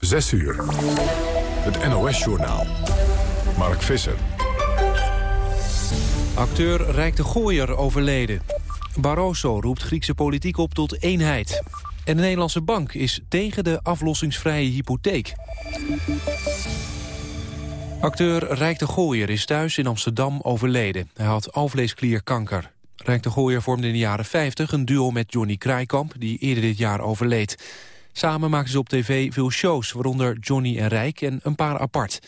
6 uur. Het NOS-journaal. Mark Visser. Acteur Rijk de Gooier overleden. Barroso roept Griekse politiek op tot eenheid. En de Nederlandse bank is tegen de aflossingsvrije hypotheek. Acteur Rijk de Gooier is thuis in Amsterdam overleden. Hij had alvleesklierkanker. Rijk de Gooier vormde in de jaren 50 een duo met Johnny Kraaikamp... die eerder dit jaar overleed. Samen maakten ze op tv veel shows, waaronder Johnny en Rijk en een paar apart.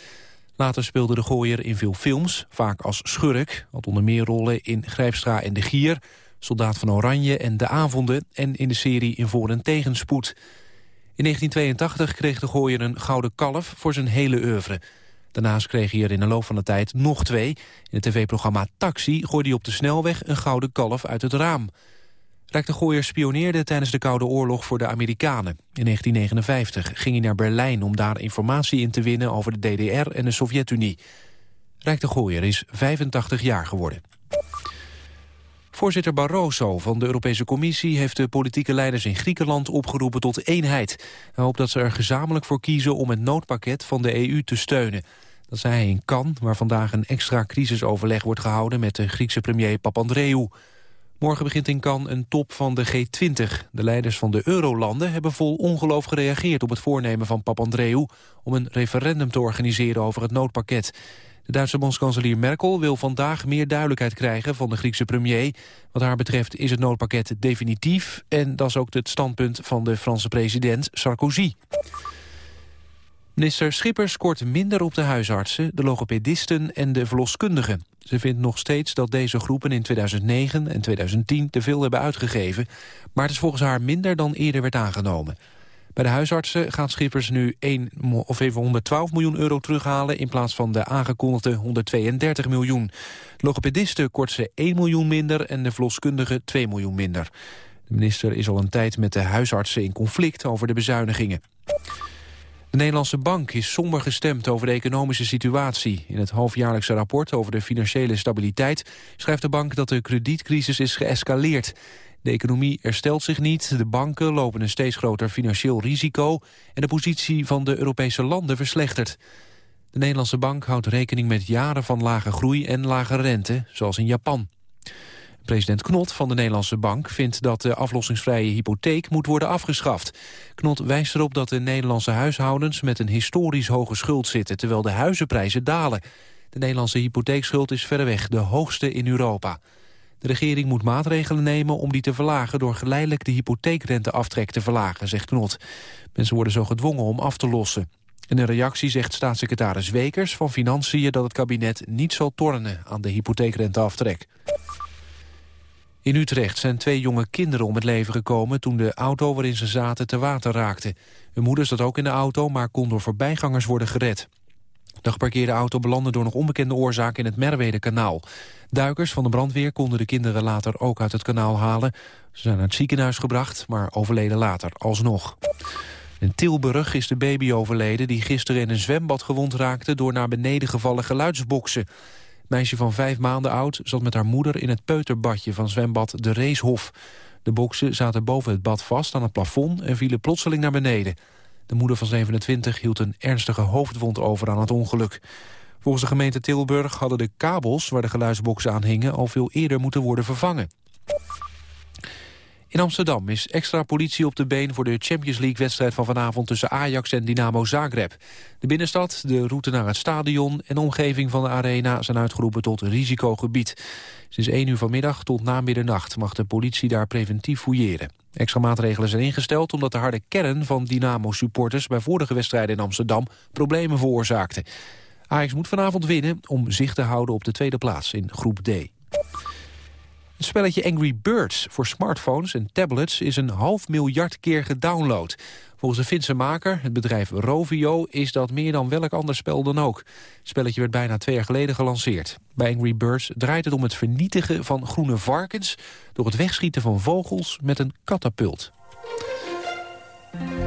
Later speelde de Gooier in veel films, vaak als schurk. Had onder meer rollen in Grijpstra en De Gier... Soldaat van Oranje en De Avonden... en in de serie In Voor en Tegenspoed. In 1982 kreeg de Gooier een gouden kalf voor zijn hele oeuvre. Daarnaast kreeg hij er in de loop van de tijd nog twee. In het tv-programma Taxi gooide hij op de snelweg een gouden kalf uit het raam. Rijk de spioneerde tijdens de Koude Oorlog voor de Amerikanen. In 1959 ging hij naar Berlijn om daar informatie in te winnen over de DDR en de Sovjet-Unie. Rijk de is 85 jaar geworden. Voorzitter Barroso van de Europese Commissie heeft de politieke leiders in Griekenland opgeroepen tot eenheid. Hij hoopt dat ze er gezamenlijk voor kiezen om het noodpakket van de EU te steunen. Dat zei hij in Cannes, waar vandaag een extra crisisoverleg wordt gehouden met de Griekse premier Papandreou. Morgen begint in Cannes een top van de G20. De leiders van de eurolanden hebben vol ongeloof gereageerd op het voornemen van Papandreou om een referendum te organiseren over het noodpakket. De Duitse bondskanselier Merkel wil vandaag meer duidelijkheid krijgen van de Griekse premier. Wat haar betreft is het noodpakket definitief en dat is ook het standpunt van de Franse president Sarkozy. Minister Schippers scoort minder op de huisartsen, de logopedisten en de verloskundigen. Ze vindt nog steeds dat deze groepen in 2009 en 2010 te veel hebben uitgegeven, maar het is volgens haar minder dan eerder werd aangenomen. Bij de huisartsen gaat Schippers nu 1 of even 112 miljoen euro terughalen... in plaats van de aangekondigde 132 miljoen. Logopedisten kort ze 1 miljoen minder en de verloskundigen 2 miljoen minder. De minister is al een tijd met de huisartsen in conflict over de bezuinigingen. De Nederlandse Bank is somber gestemd over de economische situatie. In het halfjaarlijkse rapport over de financiële stabiliteit... schrijft de bank dat de kredietcrisis is geëscaleerd. De economie herstelt zich niet, de banken lopen een steeds groter financieel risico... en de positie van de Europese landen verslechtert. De Nederlandse bank houdt rekening met jaren van lage groei en lage rente, zoals in Japan. President Knot van de Nederlandse Bank vindt dat de aflossingsvrije hypotheek moet worden afgeschaft. Knot wijst erop dat de Nederlandse huishoudens met een historisch hoge schuld zitten, terwijl de huizenprijzen dalen. De Nederlandse hypotheekschuld is verreweg de hoogste in Europa. De regering moet maatregelen nemen om die te verlagen... door geleidelijk de hypotheekrenteaftrek te verlagen, zegt Knot. Mensen worden zo gedwongen om af te lossen. In een reactie zegt staatssecretaris Wekers van Financiën... dat het kabinet niet zal tornen aan de hypotheekrenteaftrek. In Utrecht zijn twee jonge kinderen om het leven gekomen... toen de auto waarin ze zaten te water raakte. Hun moeder zat ook in de auto, maar kon door voorbijgangers worden gered. De geparkeerde auto belandde door nog onbekende oorzaak in het Merwede-kanaal. Duikers van de brandweer konden de kinderen later ook uit het kanaal halen. Ze zijn naar het ziekenhuis gebracht, maar overleden later alsnog. In Tilburg is de baby overleden die gisteren in een zwembad gewond raakte... door naar beneden gevallen geluidsboksen. Meisje van vijf maanden oud zat met haar moeder in het peuterbadje van zwembad De Reeshof. De boksen zaten boven het bad vast aan het plafond en vielen plotseling naar beneden. De moeder van 27 hield een ernstige hoofdwond over aan het ongeluk. Volgens de gemeente Tilburg hadden de kabels waar de geluidsboxen aan hingen... al veel eerder moeten worden vervangen. In Amsterdam is extra politie op de been voor de Champions League-wedstrijd van vanavond tussen Ajax en Dynamo Zagreb. De binnenstad, de route naar het stadion en de omgeving van de arena zijn uitgeroepen tot risicogebied. Sinds 1 uur vanmiddag tot na middernacht mag de politie daar preventief fouilleren. Extra maatregelen zijn ingesteld omdat de harde kern van Dynamo-supporters bij vorige wedstrijden in Amsterdam problemen veroorzaakte. Ajax moet vanavond winnen om zich te houden op de tweede plaats in groep D. Het spelletje Angry Birds voor smartphones en tablets is een half miljard keer gedownload. Volgens de Finse maker, het bedrijf Rovio, is dat meer dan welk ander spel dan ook. Het spelletje werd bijna twee jaar geleden gelanceerd. Bij Angry Birds draait het om het vernietigen van groene varkens... door het wegschieten van vogels met een katapult.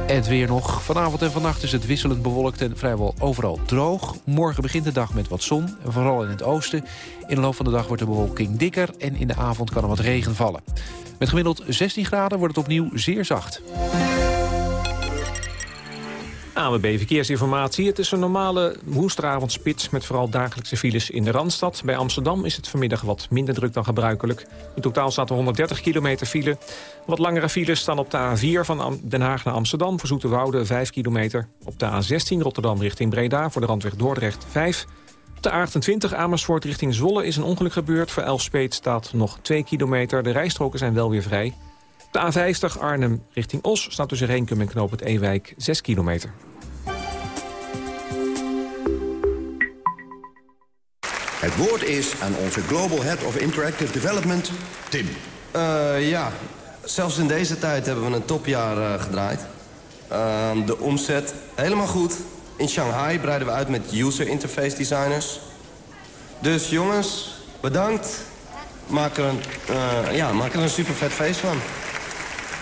Het weer nog. Vanavond en vannacht is het wisselend bewolkt en vrijwel overal droog. Morgen begint de dag met wat zon, vooral in het oosten. In de loop van de dag wordt de bewolking dikker en in de avond kan er wat regen vallen. Met gemiddeld 16 graden wordt het opnieuw zeer zacht. AWB Verkeersinformatie. Het is een normale woensdagavondspits met vooral dagelijkse files in de Randstad. Bij Amsterdam is het vanmiddag wat minder druk dan gebruikelijk. In totaal staat er 130 kilometer file. Wat langere files staan op de A4 van Den Haag naar Amsterdam... voor Zoeterwoude 5 kilometer. Op de A16 Rotterdam richting Breda voor de randweg Dordrecht 5. Op de A28 Amersfoort richting Zwolle is een ongeluk gebeurd. Voor Elfspeet staat nog 2 kilometer. De rijstroken zijn wel weer vrij. De A50 Arnhem richting Os staat tussen Reenkum en Knoop het Ewijk 6 kilometer. Het woord is aan onze Global Head of Interactive Development, Tim. Uh, ja, zelfs in deze tijd hebben we een topjaar uh, gedraaid. Uh, de omzet helemaal goed. In Shanghai breiden we uit met user interface designers. Dus jongens, bedankt. Maak er een, ja, maak er een super vet feest van.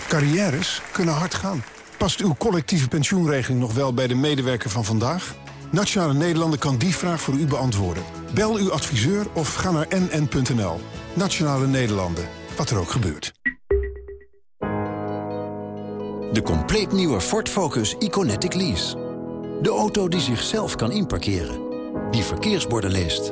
Carrières kunnen hard gaan. Past uw collectieve pensioenregeling nog wel bij de medewerker van vandaag? Nationale Nederlanden kan die vraag voor u beantwoorden. Bel uw adviseur of ga naar nn.nl. Nationale Nederlanden, wat er ook gebeurt. De compleet nieuwe Ford Focus Iconetic Lease. De auto die zichzelf kan inparkeren. Die verkeersborden leest.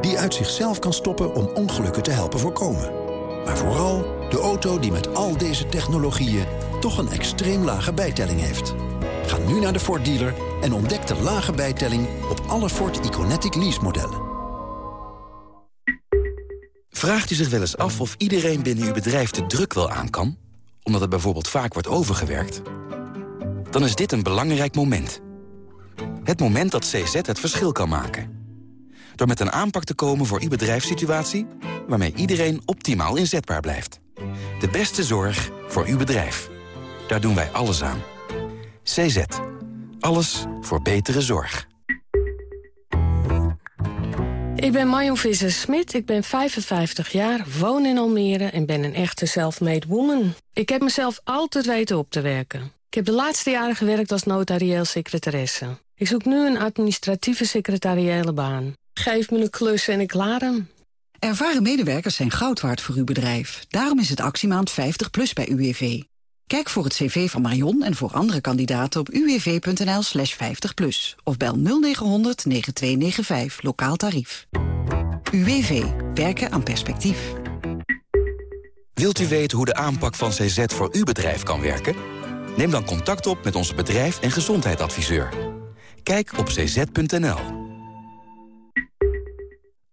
Die uit zichzelf kan stoppen om ongelukken te helpen voorkomen. Maar vooral de auto die met al deze technologieën toch een extreem lage bijtelling heeft. Ga nu naar de Ford dealer en ontdek de lage bijtelling op alle Ford Iconetic lease modellen. Vraagt u zich wel eens af of iedereen binnen uw bedrijf de druk wel aan kan? Omdat het bijvoorbeeld vaak wordt overgewerkt? Dan is dit een belangrijk moment. Het moment dat CZ het verschil kan maken. Door met een aanpak te komen voor uw bedrijfssituatie... waarmee iedereen optimaal inzetbaar blijft. De beste zorg voor uw bedrijf. Daar doen wij alles aan. CZ. Alles voor betere zorg. Ik ben Marion Visser-Smit, ik ben 55 jaar, woon in Almere... en ben een echte self-made woman. Ik heb mezelf altijd weten op te werken. Ik heb de laatste jaren gewerkt als notarieel secretaresse. Ik zoek nu een administratieve secretariële baan. Geef me een klus en ik laat hem. Ervaren medewerkers zijn goud waard voor uw bedrijf. Daarom is het actiemaand 50 plus bij UWV. Kijk voor het cv van Marion en voor andere kandidaten op uwv.nl slash 50 plus. Of bel 0900 9295, lokaal tarief. UWV. Werken aan perspectief. Wilt u weten hoe de aanpak van CZ voor uw bedrijf kan werken? Neem dan contact op met onze bedrijf- en gezondheidsadviseur. Kijk op cz.nl.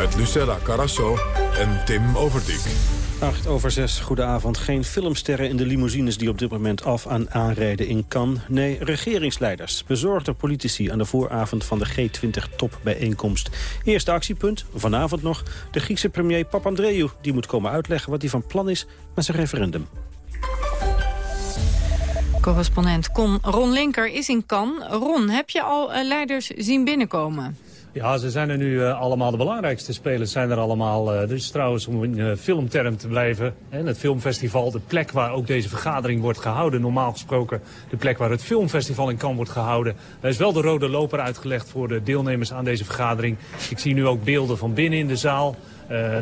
Met Lucella Carasso en Tim Overdijk. 8 over 6, goedenavond. Geen filmsterren in de limousines die op dit moment af aan aanrijden in Cannes. Nee, regeringsleiders, bezorgde politici aan de vooravond van de G20-topbijeenkomst. Eerste actiepunt, vanavond nog, de Griekse premier Papandreou. Die moet komen uitleggen wat hij van plan is met zijn referendum. Correspondent Con Ron Linker is in Cannes. Ron, heb je al eh, leiders zien binnenkomen? Ja, ze zijn er nu uh, allemaal de belangrijkste spelers zijn er allemaal. Dus trouwens om in uh, filmterm te blijven. Hè, het filmfestival, de plek waar ook deze vergadering wordt gehouden. Normaal gesproken de plek waar het filmfestival in Cannes wordt gehouden. Er is wel de rode loper uitgelegd voor de deelnemers aan deze vergadering. Ik zie nu ook beelden van binnen in de zaal.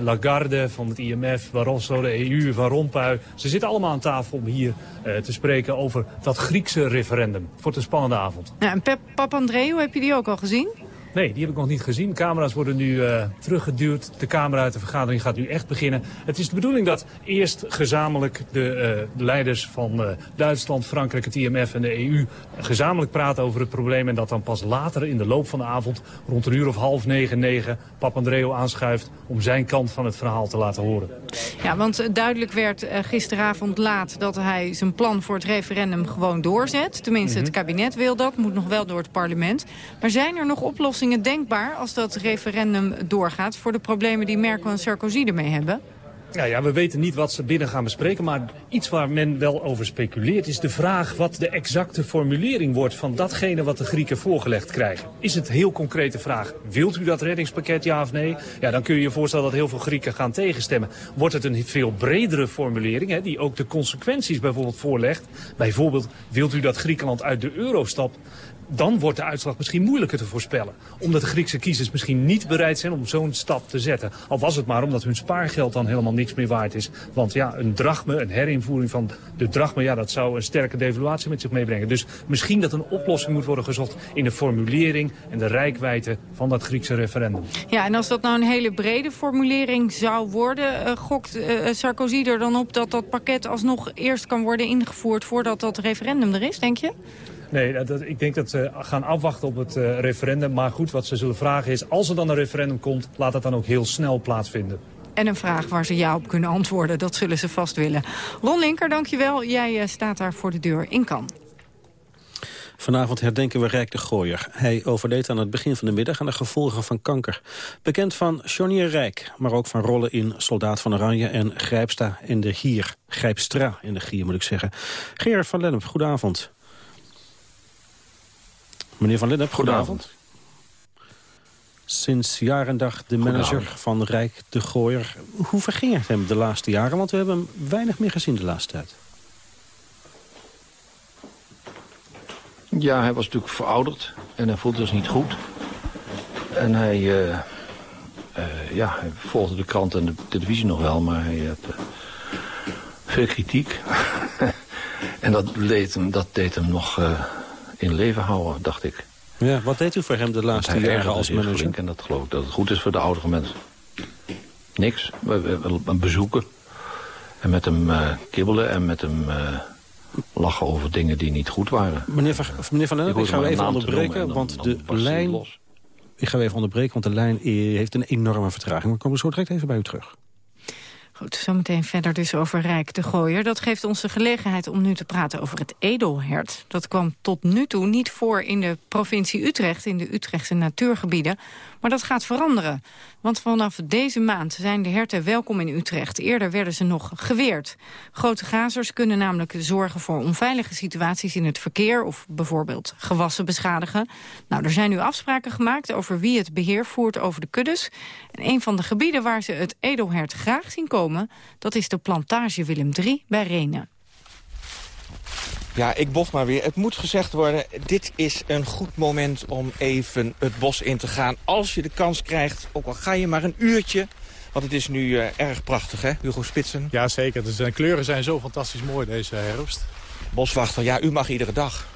Lagarde van het IMF, Barroso, de EU, Van Rompuy. Ze zitten allemaal aan tafel om hier te spreken over dat Griekse referendum. Wordt een spannende avond. Ja, en Pep Papandreou, heb je die ook al gezien? Nee, die heb ik nog niet gezien. Camera's worden nu uh, teruggeduwd. De camera uit de vergadering gaat nu echt beginnen. Het is de bedoeling dat eerst gezamenlijk de, uh, de leiders van uh, Duitsland, Frankrijk, het IMF en de EU gezamenlijk praten over het probleem. En dat dan pas later in de loop van de avond, rond een uur of half negen, negen, Papandreou aanschuift om zijn kant van het verhaal te laten horen. Ja, want duidelijk werd gisteravond laat dat hij zijn plan voor het referendum gewoon doorzet. Tenminste, mm -hmm. het kabinet wil dat, moet nog wel door het parlement. Maar zijn er nog oplossingen denkbaar als dat referendum doorgaat... voor de problemen die Merkel en Sarkozy ermee hebben? Ja, ja, we weten niet wat ze binnen gaan bespreken, maar iets waar men wel over speculeert is de vraag wat de exacte formulering wordt van datgene wat de Grieken voorgelegd krijgen. Is het heel concrete vraag, wilt u dat reddingspakket ja of nee? Ja, dan kun je je voorstellen dat heel veel Grieken gaan tegenstemmen. Wordt het een veel bredere formulering, hè, die ook de consequenties bijvoorbeeld voorlegt? Bijvoorbeeld, wilt u dat Griekenland uit de euro stapt? Dan wordt de uitslag misschien moeilijker te voorspellen. Omdat de Griekse kiezers misschien niet bereid zijn om zo'n stap te zetten. Al was het maar omdat hun spaargeld dan helemaal niks meer waard is. Want ja, een drachme, een herinvoering van de drachme... ja, dat zou een sterke devaluatie met zich meebrengen. Dus misschien dat een oplossing moet worden gezocht... in de formulering en de rijkwijde van dat Griekse referendum. Ja, en als dat nou een hele brede formulering zou worden... Uh, gokt uh, Sarkozy er dan op dat dat pakket alsnog eerst kan worden ingevoerd... voordat dat referendum er is, denk je? Nee, dat, ik denk dat ze gaan afwachten op het uh, referendum. Maar goed, wat ze zullen vragen is, als er dan een referendum komt... laat dat dan ook heel snel plaatsvinden. En een vraag waar ze ja op kunnen antwoorden, dat zullen ze vast willen. Ron Linker, dankjewel. Jij uh, staat daar voor de deur in Kan. Vanavond herdenken we Rijk de Gooier. Hij overleed aan het begin van de middag aan de gevolgen van kanker. Bekend van Johnny Rijk, maar ook van rollen in Soldaat van Oranje... en Grijpsta in de Gier. Grijpstra in de Gier, moet ik zeggen. Gerard van Lennep, goedenavond. Meneer Van Lennep, goedenavond. Sinds jaar en dag de manager van Rijk de Gooier. Hoe verging het hem de laatste jaren? Want we hebben hem weinig meer gezien de laatste tijd. Ja, hij was natuurlijk verouderd. En hij voelde zich niet goed. En hij, uh, uh, ja, hij volgde de krant en de televisie nog wel. Maar hij had uh, veel kritiek. en dat deed hem, dat deed hem nog in leven houden, dacht ik. Ja, wat deed u voor hem de laatste jaren als manager? En dat geloof ik dat het goed is voor de oudere mensen. Niks. We, we, we bezoeken. En met hem uh, kibbelen en met hem uh, lachen over dingen die niet goed waren. Meneer Van, meneer van ik ga u even onderbreken, dan, want de lijn... Ik ga u even onderbreken, want de lijn heeft een enorme vertraging. We komen zo direct even bij u terug. Goed, zometeen verder dus over Rijk de Gooier. Dat geeft ons de gelegenheid om nu te praten over het edelhert. Dat kwam tot nu toe niet voor in de provincie Utrecht, in de Utrechtse natuurgebieden. Maar dat gaat veranderen. Want vanaf deze maand zijn de herten welkom in Utrecht. Eerder werden ze nog geweerd. Grote gazers kunnen namelijk zorgen voor onveilige situaties in het verkeer... of bijvoorbeeld gewassen beschadigen. Nou, er zijn nu afspraken gemaakt over wie het beheer voert over de kuddes. En een van de gebieden waar ze het edelhert graag zien komen... dat is de plantage Willem III bij Renen. Ja, ik bof maar weer. Het moet gezegd worden, dit is een goed moment om even het bos in te gaan. Als je de kans krijgt, ook al ga je maar een uurtje. Want het is nu uh, erg prachtig, hè, Hugo Spitsen? Ja, zeker. De dus, kleuren zijn zo fantastisch mooi deze herfst. Boswachter, ja, u mag iedere dag.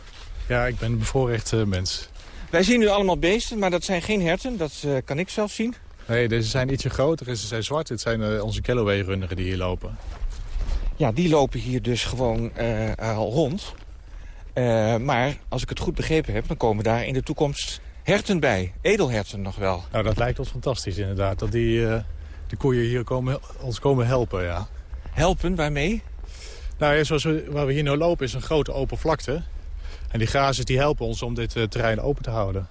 Ja, ik ben een bevoorrecht uh, mens. Wij zien nu allemaal beesten, maar dat zijn geen herten. Dat uh, kan ik zelf zien. Nee, deze zijn ietsje groter en ze zijn zwart. Het zijn onze Callaway-runderen die hier lopen. Ja, die lopen hier dus gewoon al rond. Uh, maar als ik het goed begrepen heb, dan komen daar in de toekomst herten bij. Edelherten nog wel. Nou, dat lijkt ons fantastisch inderdaad. Dat die, uh, de koeien hier komen, ons komen helpen, ja. Helpen, waarmee? Nou ja, zoals we, waar we hier nu lopen is een grote open vlakte. En die grazers die helpen ons om dit uh, terrein open te houden.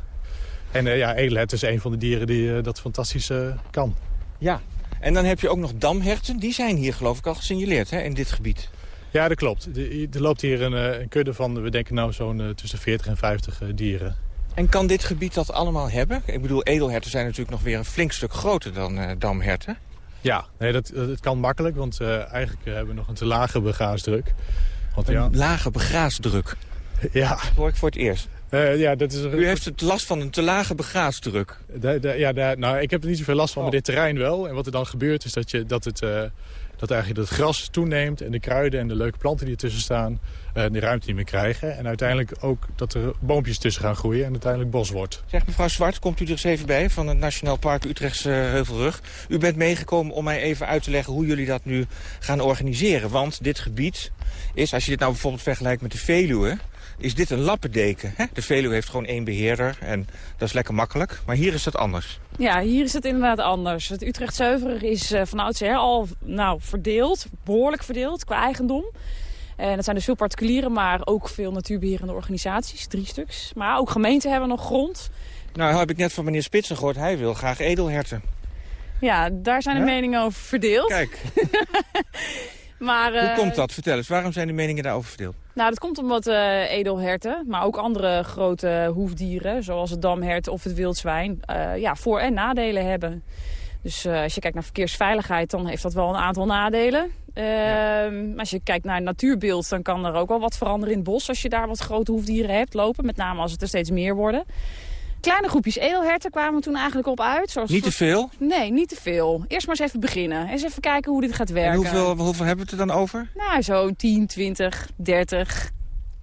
En ja, edelhert is een van de dieren die dat fantastisch kan. Ja, en dan heb je ook nog damherten. Die zijn hier geloof ik al gesignaleerd hè, in dit gebied. Ja, dat klopt. Er loopt hier een, een kudde van, we denken nou zo'n tussen 40 en 50 dieren. En kan dit gebied dat allemaal hebben? Ik bedoel, edelherten zijn natuurlijk nog weer een flink stuk groter dan uh, damherten. Ja, nee, dat, dat kan makkelijk, want uh, eigenlijk hebben we nog een te lage begraasdruk. Want, een ja, lage begraasdruk? Ja. Dat hoor ik voor het eerst. Uh, ja, dat is... U heeft het last van een te lage begraasdruk. ja, nou, ik heb er niet zoveel last van, oh. maar dit terrein wel. En wat er dan gebeurt is dat, je, dat het dat eigenlijk het gras toeneemt en de kruiden en de leuke planten die ertussen staan... Uh, de ruimte niet meer krijgen. En uiteindelijk ook dat er boompjes tussen gaan groeien en uiteindelijk bos wordt. Zeg mevrouw Zwart, komt u er eens even bij van het Nationaal Park Utrechtse Heuvelrug. U bent meegekomen om mij even uit te leggen hoe jullie dat nu gaan organiseren. Want dit gebied is, als je dit nou bijvoorbeeld vergelijkt met de Veluwe is dit een lappendeken. Hè? De Veluwe heeft gewoon één beheerder en dat is lekker makkelijk. Maar hier is dat anders. Ja, hier is het inderdaad anders. Het Utrecht Zuiverig is uh, van oudsher al nou, verdeeld, behoorlijk verdeeld qua eigendom. En dat zijn dus veel particulieren, maar ook veel natuurbeherende organisaties, drie stuks. Maar ook gemeenten hebben nog grond. Nou, heb ik net van meneer Spitsen gehoord, hij wil graag edelherten. Ja, daar zijn de meningen over verdeeld. Kijk. maar, Hoe eh, komt dat? Vertel eens, waarom zijn de meningen daarover verdeeld? Nou, dat komt omdat eh, edelherten, maar ook andere grote hoefdieren... zoals het damhert of het wildzwijn, eh, ja, voor- en nadelen hebben. Dus als je kijkt naar verkeersveiligheid, dan heeft dat wel een aantal nadelen. Ehm, maar als je kijkt naar het natuurbeeld, dan kan er ook wel wat veranderen in het bos... als je daar wat grote hoefdieren hebt lopen, met name als het er steeds meer worden. Kleine groepjes edelherten kwamen toen eigenlijk op uit. Zoals Niet te veel? Nee, niet te veel. Eerst maar eens even beginnen. Eens even kijken hoe dit gaat werken. En hoeveel, hoeveel hebben we het er dan over? Nou, zo 10, 20, 30.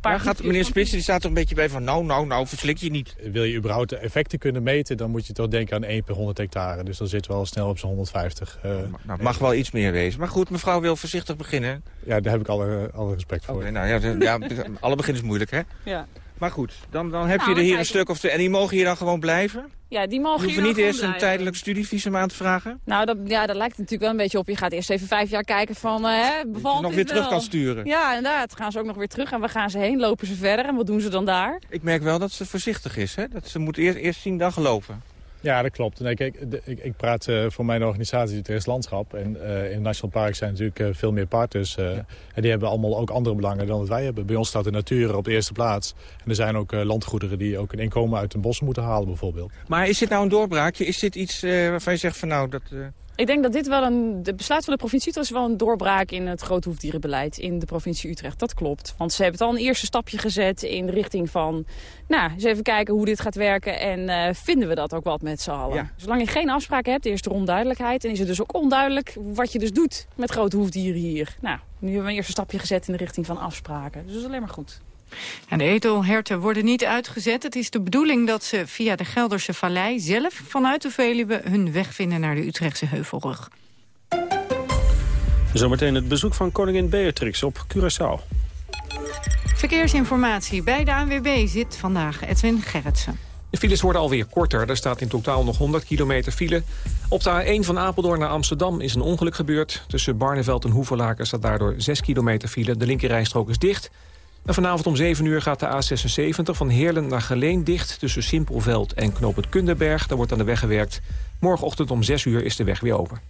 Paar Waar gaat meneer van- Spits, die staat er een beetje bij van... nou, nou, nou, verslik je niet. Wil je überhaupt de effecten kunnen meten, dan moet je toch denken aan 1 per 100 hectare. Dus dan zitten we al snel op zo'n 150. eh, Nou, het mag wel iets meer wezen. Maar goed, mevrouw wil voorzichtig beginnen. ja, daar heb ik alle, alle respect voor. Nou ja, ja, alle begin is moeilijk, hè? Ja. Maar goed, dan, dan heb Nou, je er we hier een stuk of twee. En die mogen hier dan gewoon blijven? Ja, die Je mogen hoeft hier niet eerst een tijdelijk studievisum aan te vragen? Nou, dat, ja, dat lijkt natuurlijk wel een beetje op. Je gaat eerst even vijf jaar kijken van, eh, hè, bevalt nog weer terug wel? kan sturen. Ja, inderdaad. Gaan ze ook nog weer terug en we gaan ze heen, lopen ze verder. En wat doen ze dan daar? Ik merk wel dat ze voorzichtig is, hè? Dat ze moet eerst, eerst zien dan gelopen. Ja, dat klopt. Nee, kijk, de- ik, ik praat eh, voor mijn organisatie Utrechts Landschap. En eh, in National Park zijn natuurlijk eh, veel meer partners. En die hebben allemaal ook andere belangen dan wat wij hebben. Bij ons staat de natuur op de eerste plaats. En er zijn ook landgoederen die ook een inkomen uit een bos moeten halen bijvoorbeeld. Maar is dit nou een doorbraakje? Is dit iets waarvan je zegt van nou, dat... Ik denk dat dit wel een... De besluit van de provincie Utrecht is wel een doorbraak in het groothoefdierenbeleid in de provincie Utrecht. Dat klopt. Want ze hebben het al een eerste stapje gezet in de richting van... Nou, eens even kijken hoe dit gaat werken en eh, vinden we dat ook wat met z'n allen. Ja. Zolang je geen afspraken hebt, eerst er onduidelijkheid. En is het dus ook onduidelijk wat je dus doet met grote hoefdieren hier. Nou, nu hebben we een eerste stapje gezet in de richting van afspraken. Dus dat is alleen maar goed. En de edelherten worden niet uitgezet. Het is de bedoeling dat ze via de Gelderse Vallei zelf vanuit de Veluwe hun weg vinden naar de Utrechtse Heuvelrug. Zometeen het bezoek van koningin Beatrix op Curaçao. Verkeersinformatie bij de ANWB zit vandaag Edwin Gerritsen. De files worden alweer korter. Er staat in totaal nog 100 kilometer file. Op de A1 van Apeldoorn naar Amsterdam is een ongeluk gebeurd. Tussen Barneveld en Hoeverlaken staat daardoor 6 kilometer file. De linkerrijstrook is dicht. En vanavond om 7 uur gaat de A76 van Heerlen naar Geleen dicht... tussen Simpelveld en Knoop het Kunderberg. Daar wordt aan de weg gewerkt. Morgenochtend om 6 uur is de weg weer open.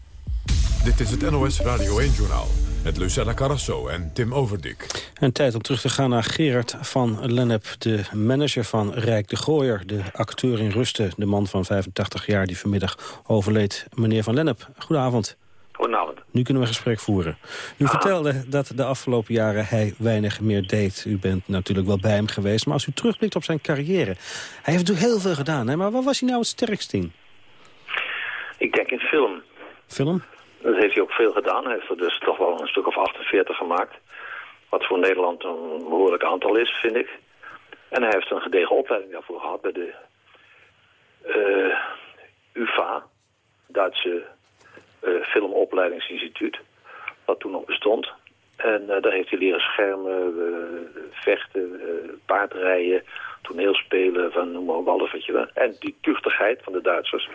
Dit is het NOS Radio 1-journaal. Met Lucella Carrasso en Tim Overdik. En tijd om terug te gaan naar Gerard van Lennep, de manager van Rijk de Gooier. De acteur in rusten, de man van 85 jaar die vanmiddag overleed. Meneer van Lennep, goedenavond. Goedenavond. Nu kunnen we een gesprek voeren. U vertelde dat de afgelopen jaren hij weinig meer deed. U bent natuurlijk wel bij hem geweest. Maar als u terugblikt op zijn carrière... Hij heeft natuurlijk heel veel gedaan. Hè? Maar wat was hij nou het sterkst in? Ik denk in film. Film? Dat heeft hij ook veel gedaan. Hij heeft er dus toch wel een stuk of 48 gemaakt. Wat voor Nederland een behoorlijk aantal is, vind ik. En hij heeft een gedegen opleiding daarvoor gehad bij de eh, UvA, Duitse Filmopleidingsinstituut, wat toen nog bestond. En eh, daar heeft hij leren schermen, eh, vechten, eh, paardrijden, toneelspelen, van noem maar op alles wat je wil. En die tuchtigheid van de Duitsers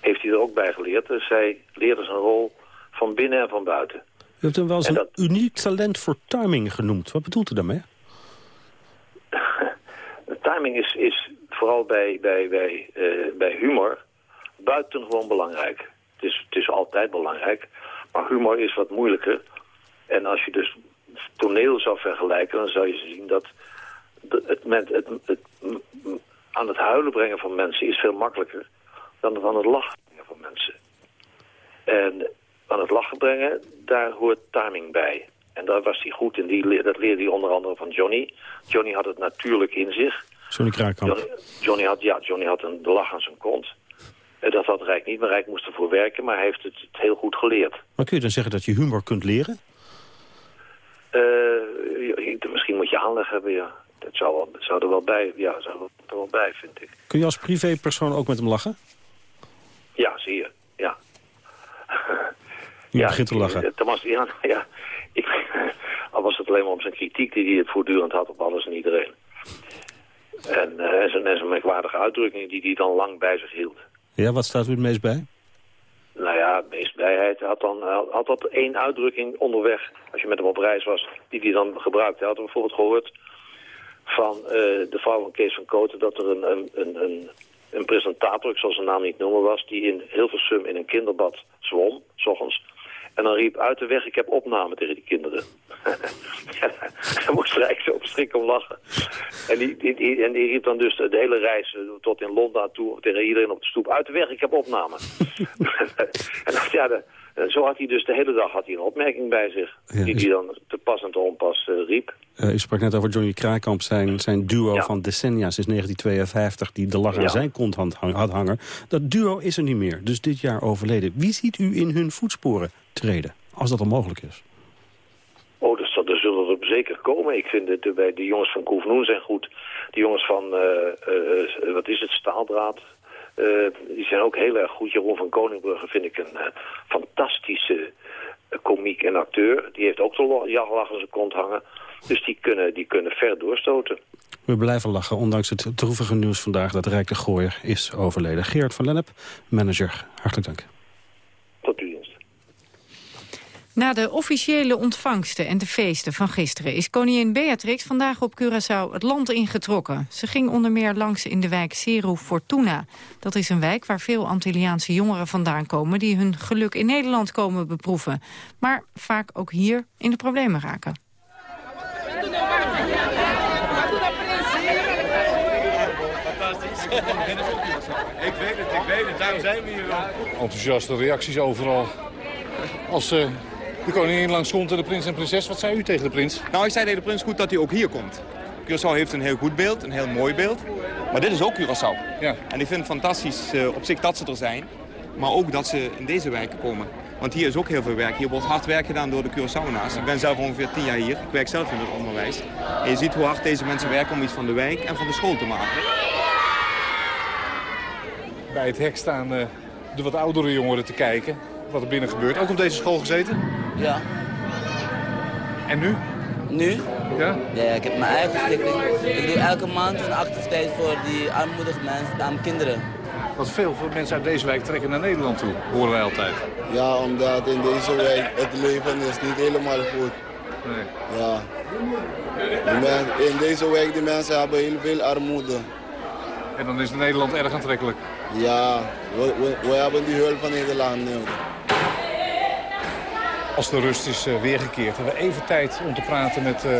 heeft hij er ook bij geleerd. Dus hij leerde zijn rol van binnen en van buiten. U hebt hem wel eens En een uniek talent voor timing genoemd. Wat bedoelt u daarmee? Timing is, is vooral bij, bij, bij, eh, bij humor buitengewoon belangrijk. Het is, het is altijd belangrijk, maar humor is wat moeilijker. En als je dus toneel zou vergelijken, dan zou je zien dat het, het, het, aan het huilen brengen van mensen is veel makkelijker dan het aan het lachen brengen van mensen. En aan het lachen brengen, daar hoort timing bij. En daar was hij goed in. Die, dat leerde hij onder andere van Johnny. Johnny had het natuurlijk in zich. Johnny Kraakkamp. Johnny, Johnny had, ja, Johnny had een de lach aan zijn kont. En dat had Rijk niet, maar Rijk moest ervoor werken. Maar hij heeft het, het heel goed geleerd. Maar kun je dan zeggen dat je humor kunt leren? Eh, misschien moet je aanleg hebben, ja. Dat zou, wel, zou er wel bij, ja, zou er wel bij, vind ik. Kun je als privépersoon ook met hem lachen? Ja, zie je, ja. Je begint te lachen. Eh, Thomas, ja, ja ik, al was het alleen maar om zijn kritiek die hij het voortdurend had op alles en iedereen. En, eh, en, zijn, merkwaardige uitdrukkingen die hij dan lang bij zich hield. Ja, wat staat u het meest bij? Nou ja, het meest blijheid had dan had- had dat één uitdrukking onderweg, als je met hem op reis was, die hij dan gebruikte. Hij had bijvoorbeeld gehoord van eh, de vrouw van Kees van Koten dat er een, een, een, een een presentator, ik zal zijn naam niet noemen, was... die in Hilversum in een kinderbad zwom, s ochtends. En dan riep uit de weg, ik heb opname tegen die kinderen. Daar moest eigenlijk zo op schrik om lachen. En die, en die riep dan dus de hele reis eh, tot in Londen toe... tegen iedereen op de stoep, uit de weg, ik heb opname. en dat, ja, de- zo had hij dus de hele dag had hij een opmerking bij zich. Ja, die is- hij dan te pas en te onpas eh, riep. Eh, u sprak net over Johnny Kraaikamp, zijn, zijn duo van decennia sinds 1952... die de lach aan Ja. zijn kont had, had hangen. Dat duo is er niet meer, dus dit jaar overleden. Wie ziet u in hun voetsporen treden, als dat al mogelijk is? Oh, dus dat, er zullen er zeker komen. Ik vind het, de, bij de jongens van Koefnoen zijn goed. De jongens van, eh, eh, wat is het, Staaldraad. Eh, die zijn ook heel erg goed. Jeroen van Koningbrugge vind ik een eh, fantastische eh, komiek en acteur. Die heeft ook de jaglach aan zijn kont hangen. Dus die kunnen, die kunnen ver doorstoten. We blijven lachen, ondanks het droevige nieuws vandaag... dat Rijk de Gooier is overleden. Geert van Lennep, manager, hartelijk dank. Tot uw dienst. Na de officiële ontvangsten en de feesten van gisteren... is koningin Beatrix vandaag op Curaçao het land ingetrokken. Ze ging onder meer langs in de wijk Ceru Fortuna. Dat is een wijk waar veel Antilliaanse jongeren vandaan komen... die hun geluk in Nederland komen beproeven. Maar vaak ook hier in de problemen raken. Fantastisch. ik weet het, ik weet het. Daarom zijn we hier wel. Enthousiaste reacties overal. Als eh, de koningin langskomt en de prins en prinses, wat zei u tegen de prins? Nou, ik zei tegen de prins goed dat hij ook hier komt. Curaçao heeft een heel goed beeld, een heel mooi beeld. Maar dit is ook Curaçao. Ja. En ik vind het fantastisch eh, op zich dat ze er zijn. Maar ook dat ze in deze wijken komen. Want hier is ook heel veel werk. Hier wordt hard werk gedaan door de Curaçaoenaars. Ik ben zelf ongeveer tien jaar hier. Ik werk zelf in het onderwijs. En je ziet hoe hard deze mensen werken om iets van de wijk en van de school te maken. Bij het hek staan eh, de wat oudere jongeren te kijken wat er binnen gebeurt. Ook op deze school gezeten? Ja. En nu? Nu? Ja? Ja, ik heb mijn eigen stichting. Ik doe elke maand een activiteit voor die armoedige mensen, arme kinderen. Want veel, veel mensen uit deze wijk trekken naar Nederland toe, horen wij altijd. Ja, omdat in deze wijk het leven is niet helemaal goed. Nee. Ja. Men- in deze wijk die mensen hebben heel veel armoede. En dan is Nederland erg aantrekkelijk. Ja, we, we, we hebben die hulp van Nederland nodig. Als de rust is eh, weergekeerd, hebben we even tijd om te praten met eh,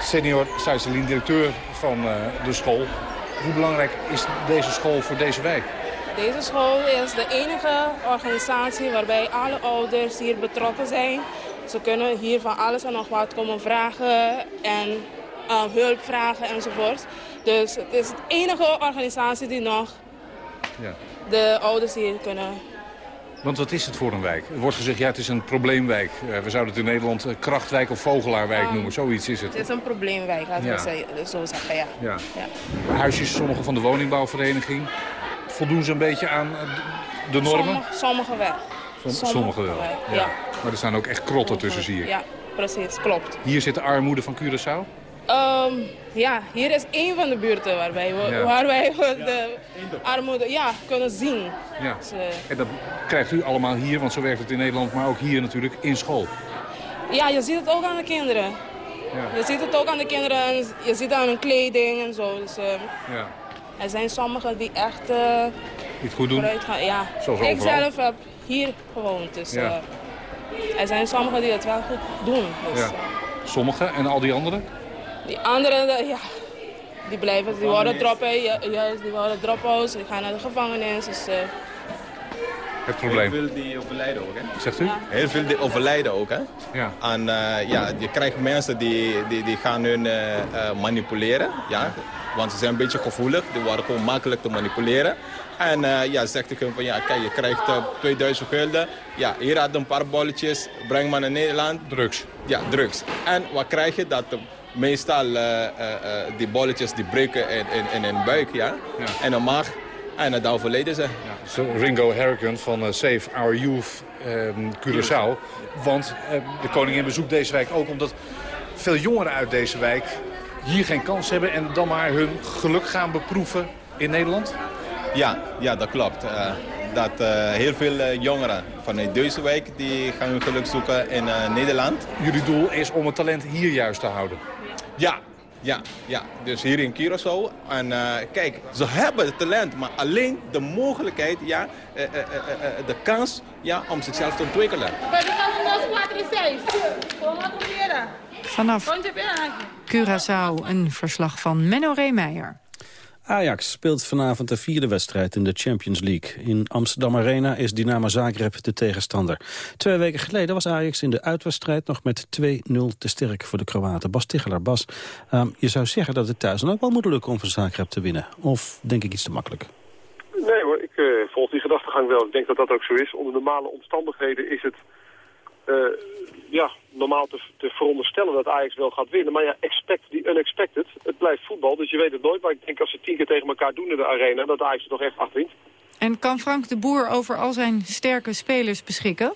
senior Sijselien, directeur van eh, de school. Hoe belangrijk is deze school voor deze wijk? Deze school is de enige organisatie waarbij alle ouders hier betrokken zijn. Ze kunnen hier van alles en nog wat komen vragen en hulp vragen enzovoort. Dus het is de enige organisatie die nog Ja. De ouders hier kunnen Want wat is het voor een wijk? Er wordt gezegd, ja, het is een probleemwijk. Eh, we zouden het in Nederland eh, krachtwijk of vogelaarwijk noemen. Zoiets is het. Het is een probleemwijk, laten Ja. we zeggen- zo zeggen. Ja. Ja. Ja. Huisjes, sommige van de woningbouwvereniging. Voldoen ze een beetje aan eh, de normen? Sommige, sommige wel. Som- Sommige wel. Ja. Ja. Maar er staan ook echt krotten tussen, zie je. Ja, precies, klopt. Hier zit de armoede van Curaçao. Ehm, ja, hier is één van de buurten waarbij we, Ja. waar wij de armoede ja, kunnen zien. Ja. Dus, eh, En dat krijgt u allemaal hier, want zo werkt het in Nederland, maar ook hier natuurlijk in school. ja, je ziet het ook aan de kinderen. Ja. Je ziet het ook aan de kinderen en je ziet het aan hun kleding en zo. Dus, eh, Ja. er zijn sommigen die echt eh Niet goed doen. gaan. Ja. Zoals Ik overal. zelf heb hier gewoond. Dus, Ja. er zijn sommigen die het wel goed doen. Dus, Ja. Sommigen en al die anderen? Die anderen, eh, ja, die blijven, die worden droppen, ja, juist, die worden drop-outs, die gaan naar de gevangenis. Dus, eh, Het probleem. Heel veel die overlijden ook, hè? Zegt u? Heel veel die overlijden ook, hè? Ja. En eh, ja, je krijgt mensen die, die, die gaan hun eh, eh, manipuleren, ja? Want ze zijn een beetje gevoelig, die worden gewoon makkelijk te manipuleren. En eh, ja, zegt ik hun van, ja, kijk, je krijgt eh, 2000 gulden. Ja, hier had een paar bolletjes, breng maar naar Nederland. Drugs. Ja, drugs. En wat krijg je? Dat meestal eh, eh, eh, die bolletjes die breken in, in, in hun buik, ja? En een maag. En dan overleden ze. Zo, Ringo Harrigan van Save Our Youth ehm, Curaçao. Want de koningin bezoekt deze wijk ook omdat veel jongeren uit deze wijk hier geen kans hebben... en dan maar hun geluk gaan beproeven in Nederland? Ja, ja dat klopt. Eh, dat eh, heel veel jongeren vanuit deze wijk die gaan hun geluk zoeken in eh, Nederland. Jullie doel is om het talent hier juist te houden? Ja, Ja, ja, dus hier in Curaçao. En uh, kijk, ze hebben het talent, maar alleen de mogelijkheid, ja, uh, uh, de kans ja, om zichzelf te ontwikkelen. Vanaf Curaçao een verslag van Menno Reemeijer. Ajax speelt vanavond de vierde wedstrijd in de Champions League. In Amsterdam Arena is Dynamo Zagreb de tegenstander. Twee weken geleden was Ajax in de uitwedstrijd nog met 2-0 te sterk voor de Kroaten. Bas Ticheler, Bas, um, je zou zeggen dat het thuis dan ook wel moet lukken om van Zagreb te winnen. Of denk ik iets te makkelijk? Nee hoor, ik uh, volg die gedachtegang wel. Ik denk dat dat ook zo is. Onder normale omstandigheden is het uh, ja, normaal te, te, veronderstellen dat Ajax wel gaat winnen. Maar ja, expect the unexpected. Het blijft voetbal, dus je weet het nooit. Maar ik denk als ze tien keer tegen elkaar doen in de arena... dat Ajax er toch echt acht wint. En kan Frank de Boer over al zijn sterke spelers beschikken?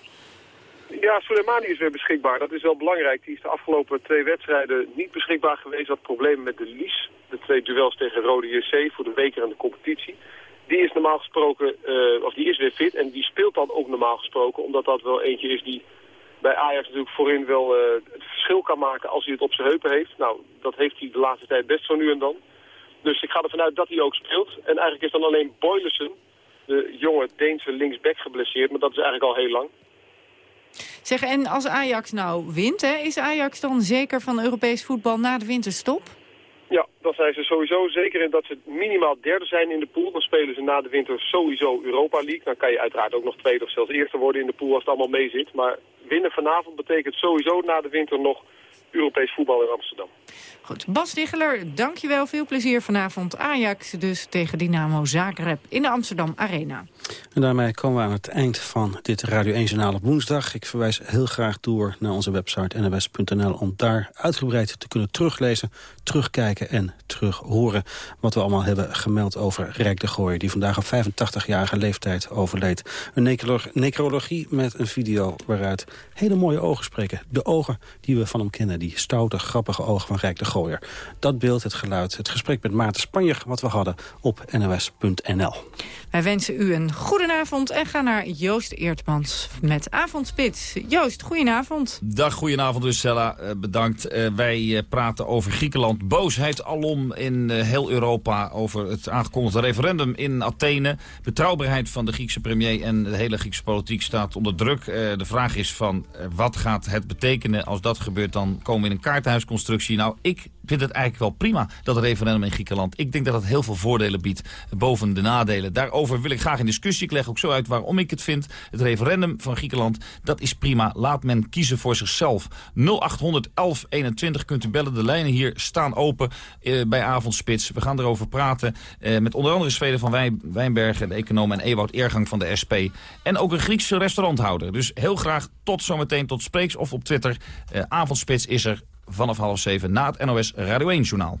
Ja, Soleimani is weer beschikbaar. Dat is wel belangrijk. Die is de afgelopen twee wedstrijden niet beschikbaar geweest. Had problemen met de Lies. De twee duels tegen Rode JC voor de beker en de competitie. Die is normaal gesproken, uh, of die is weer fit. En die speelt dan ook normaal gesproken. Omdat dat wel eentje is die bij Ajax natuurlijk voorin wel uh, het verschil kan maken als hij het op zijn heupen heeft. Nou, dat heeft hij de laatste tijd best zo nu en dan. Dus ik ga ervan uit dat hij ook speelt. En eigenlijk is dan alleen Boylussen, de jonge Deense linksback, geblesseerd. Maar dat is eigenlijk al heel lang. Zeg, en als Ajax nou wint, hè, is Ajax dan zeker van Europees voetbal na de winterstop? Ja, dan zijn ze sowieso zeker in dat ze minimaal derde zijn in de pool. Dan spelen ze na de winter sowieso Europa League. Dan kan je uiteraard ook nog tweede of zelfs eerste worden in de pool als het allemaal mee zit. Maar winnen vanavond betekent sowieso na de winter nog Europees voetbal in Amsterdam. Goed, Bas Dicheler, dankjewel. Veel plezier vanavond. Ajax dus tegen Dynamo Zagreb in de Amsterdam Arena. En daarmee komen we aan het eind van dit Radio 1 Journaal op woensdag. Ik verwijs heel graag door naar onze website nws.nl... om daar uitgebreid te kunnen teruglezen, terugkijken en terughoren... wat we allemaal hebben gemeld over Rijk de Gooier... die vandaag op 85-jarige leeftijd overleed. Een necrologie met een video waaruit hele mooie ogen spreken. De ogen die we van hem kennen, die stoute, grappige ogen van Rijk de Gooier. Dat beeld, het geluid, het gesprek met Maarten Spanjer... wat we hadden op nos.nl. Wij wensen u een goede avond en gaan naar Joost Eertmans met Avondspits. Joost, goedenavond. Dag, goedenavond Lucella. Uh, bedankt. Uh, wij uh, praten over Griekenland. Boosheid alom in heel Europa over het aangekondigde referendum in Athene. Betrouwbaarheid van de Griekse premier en de hele Griekse politiek staat onder druk. de vraag is van wat gaat het betekenen als dat gebeurt? Dan komen we in een kaartenhuisconstructie. Nou, ik vind het eigenlijk wel prima, dat referendum in Griekenland. Ik denk dat het heel veel voordelen biedt boven de nadelen. Daarover wil ik graag in discussie. Ik leg ook zo uit waarom ik het vind. Het referendum van Griekenland, dat is prima. Laat men kiezen voor zichzelf. 0800 1121 kunt u bellen. De lijnen hier staan open eh, bij Avondspits. We gaan erover praten eh, met onder andere Sveden van Wij Wijnbergen, de econoom en Ewout Eergang van de SP. En ook een Griekse restauranthouder. Dus heel graag tot zometeen, tot spreeks of op Twitter. Eh, Avondspits is er vanaf half zeven na het NOS Radio 1-journaal.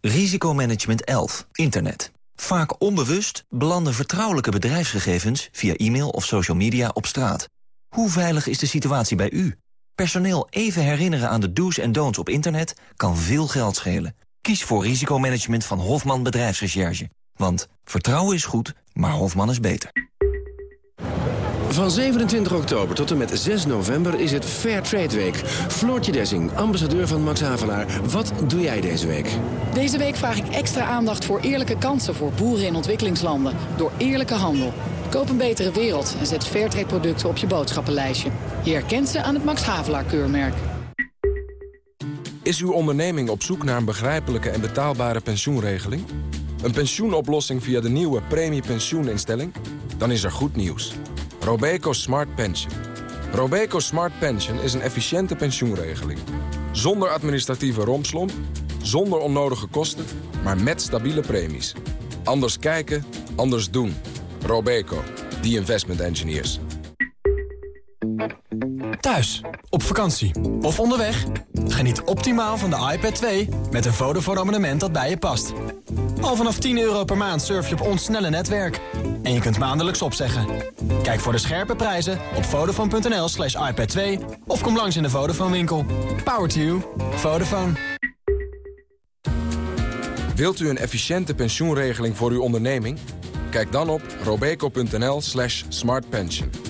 Risicomanagement 11. Internet. Vaak onbewust belanden vertrouwelijke bedrijfsgegevens via e-mail of social media op straat. Hoe veilig is de situatie bij u? Personeel even herinneren aan de do's en don'ts op internet kan veel geld schelen. Kies voor risicomanagement van Hofman Bedrijfsrecherche. Want vertrouwen is goed, maar Hofman is beter. Van 27 oktober tot en met 6 november is het Fair Trade Week. Floortje Dessing, ambassadeur van Max Havelaar. Wat doe jij deze week? Deze week vraag ik extra aandacht voor eerlijke kansen voor boeren in ontwikkelingslanden. Door eerlijke handel. Koop een betere wereld en zet Fairtrade producten op je boodschappenlijstje. Je herkent ze aan het Max Havelaar keurmerk. Is uw onderneming op zoek naar een begrijpelijke en betaalbare pensioenregeling? Een pensioenoplossing via de nieuwe premiepensioeninstelling? Dan is er goed nieuws. Robeco Smart Pension. Robeco Smart Pension is een efficiënte pensioenregeling. Zonder administratieve rompslomp, zonder onnodige kosten, maar met stabiele premies. Anders kijken, anders doen. Robeco, the investment engineers. Thuis, op vakantie of onderweg? Geniet optimaal van de iPad 2 met een Vodafone abonnement dat bij je past. Al vanaf 10 euro per maand surf je op ons snelle netwerk. En je kunt maandelijks opzeggen. Kijk voor de scherpe prijzen op vodafone.nl slash iPad 2... of kom langs in de Vodafone winkel. Power to you. Vodafone. Wilt u een efficiënte pensioenregeling voor uw onderneming? Kijk dan op robeco.nl slash smartpension.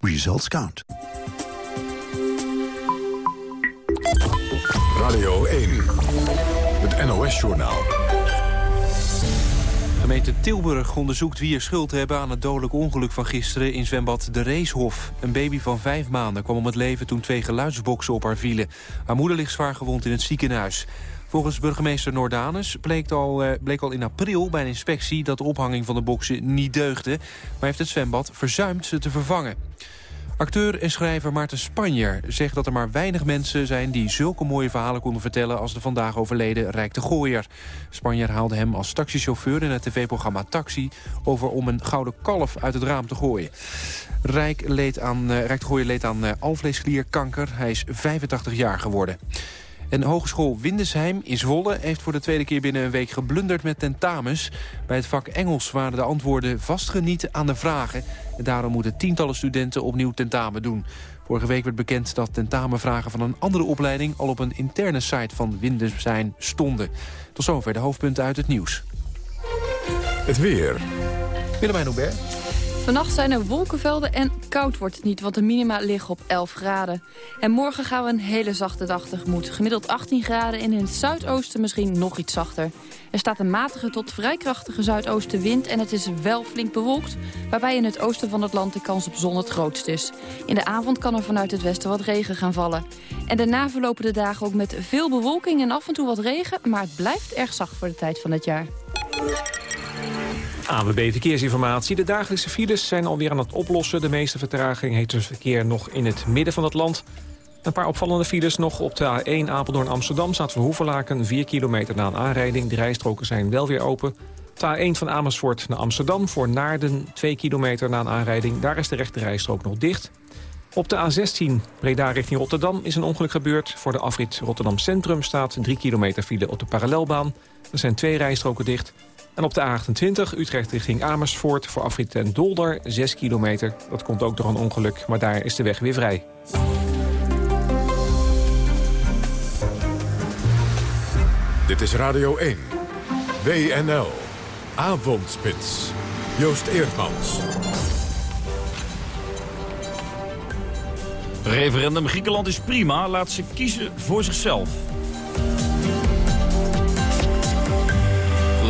Results count. Radio 1. Het NOS-journaal. Gemeente Tilburg onderzoekt wie er schuld hebben aan het dodelijk ongeluk van gisteren in zwembad De Reeshof. Een baby van vijf maanden kwam om het leven toen twee geluidsboksen op haar vielen. Haar moeder ligt zwaar gewond in het ziekenhuis. Volgens burgemeester Nordanus bleek al, eh, bleek al in april bij een inspectie dat de ophanging van de boksen niet deugde. Maar heeft het zwembad verzuimd ze te vervangen. Acteur en schrijver Maarten Spanjer zegt dat er maar weinig mensen zijn... die zulke mooie verhalen konden vertellen als de vandaag overleden Rijk de Gooier. Spanjer haalde hem als taxichauffeur in het tv-programma Taxi... over om een gouden kalf uit het raam te gooien. Rijk, leed aan, uh, Rijk de Gooier leed aan uh, alvleesklierkanker. Hij is 85 jaar geworden. En Hogeschool Windesheim in Zwolle heeft voor de tweede keer binnen een week geblunderd met tentamens. Bij het vak Engels waren de antwoorden vastgenieten aan de vragen. En daarom moeten tientallen studenten opnieuw tentamen doen. Vorige week werd bekend dat tentamenvragen van een andere opleiding... al op een interne site van Windesheim stonden. Tot zover de hoofdpunten uit het nieuws. Het weer. Willemijn Hubert. Vannacht zijn er wolkenvelden en koud wordt het niet, want de minima liggen op 11 graden. En morgen gaan we een hele zachte dag tegemoet. Gemiddeld 18 graden en in het zuidoosten misschien nog iets zachter. Er staat een matige tot vrij krachtige zuidoostenwind en het is wel flink bewolkt... waarbij in het oosten van het land de kans op zon het grootst is. In de avond kan er vanuit het westen wat regen gaan vallen. En daarna verlopen de dagen ook met veel bewolking en af en toe wat regen... maar het blijft erg zacht voor de tijd van het jaar. ANWB Verkeersinformatie. De dagelijkse files zijn alweer aan het oplossen. De meeste vertraging heeft het verkeer nog in het midden van het land. Een paar opvallende files nog op de A1 Apeldoorn-Amsterdam... staat voor Hoevelaken 4 kilometer na een aanrijding. De rijstroken zijn wel weer open. De A1 van Amersfoort naar Amsterdam voor Naarden 2 kilometer na een aanrijding. Daar is de rechte rijstrook nog dicht. Op de A16 Breda richting Rotterdam is een ongeluk gebeurd. Voor de afrit Rotterdam Centrum staat 3 kilometer file op de parallelbaan. Er zijn twee rijstroken dicht... En op de A28 Utrecht richting Amersfoort voor afrit en Dolder 6 kilometer. Dat komt ook door een ongeluk, maar daar is de weg weer vrij. Dit is Radio 1. WNL. Avondspits. Joost Eerdmans. Referendum Griekenland is prima. Laat ze kiezen voor zichzelf.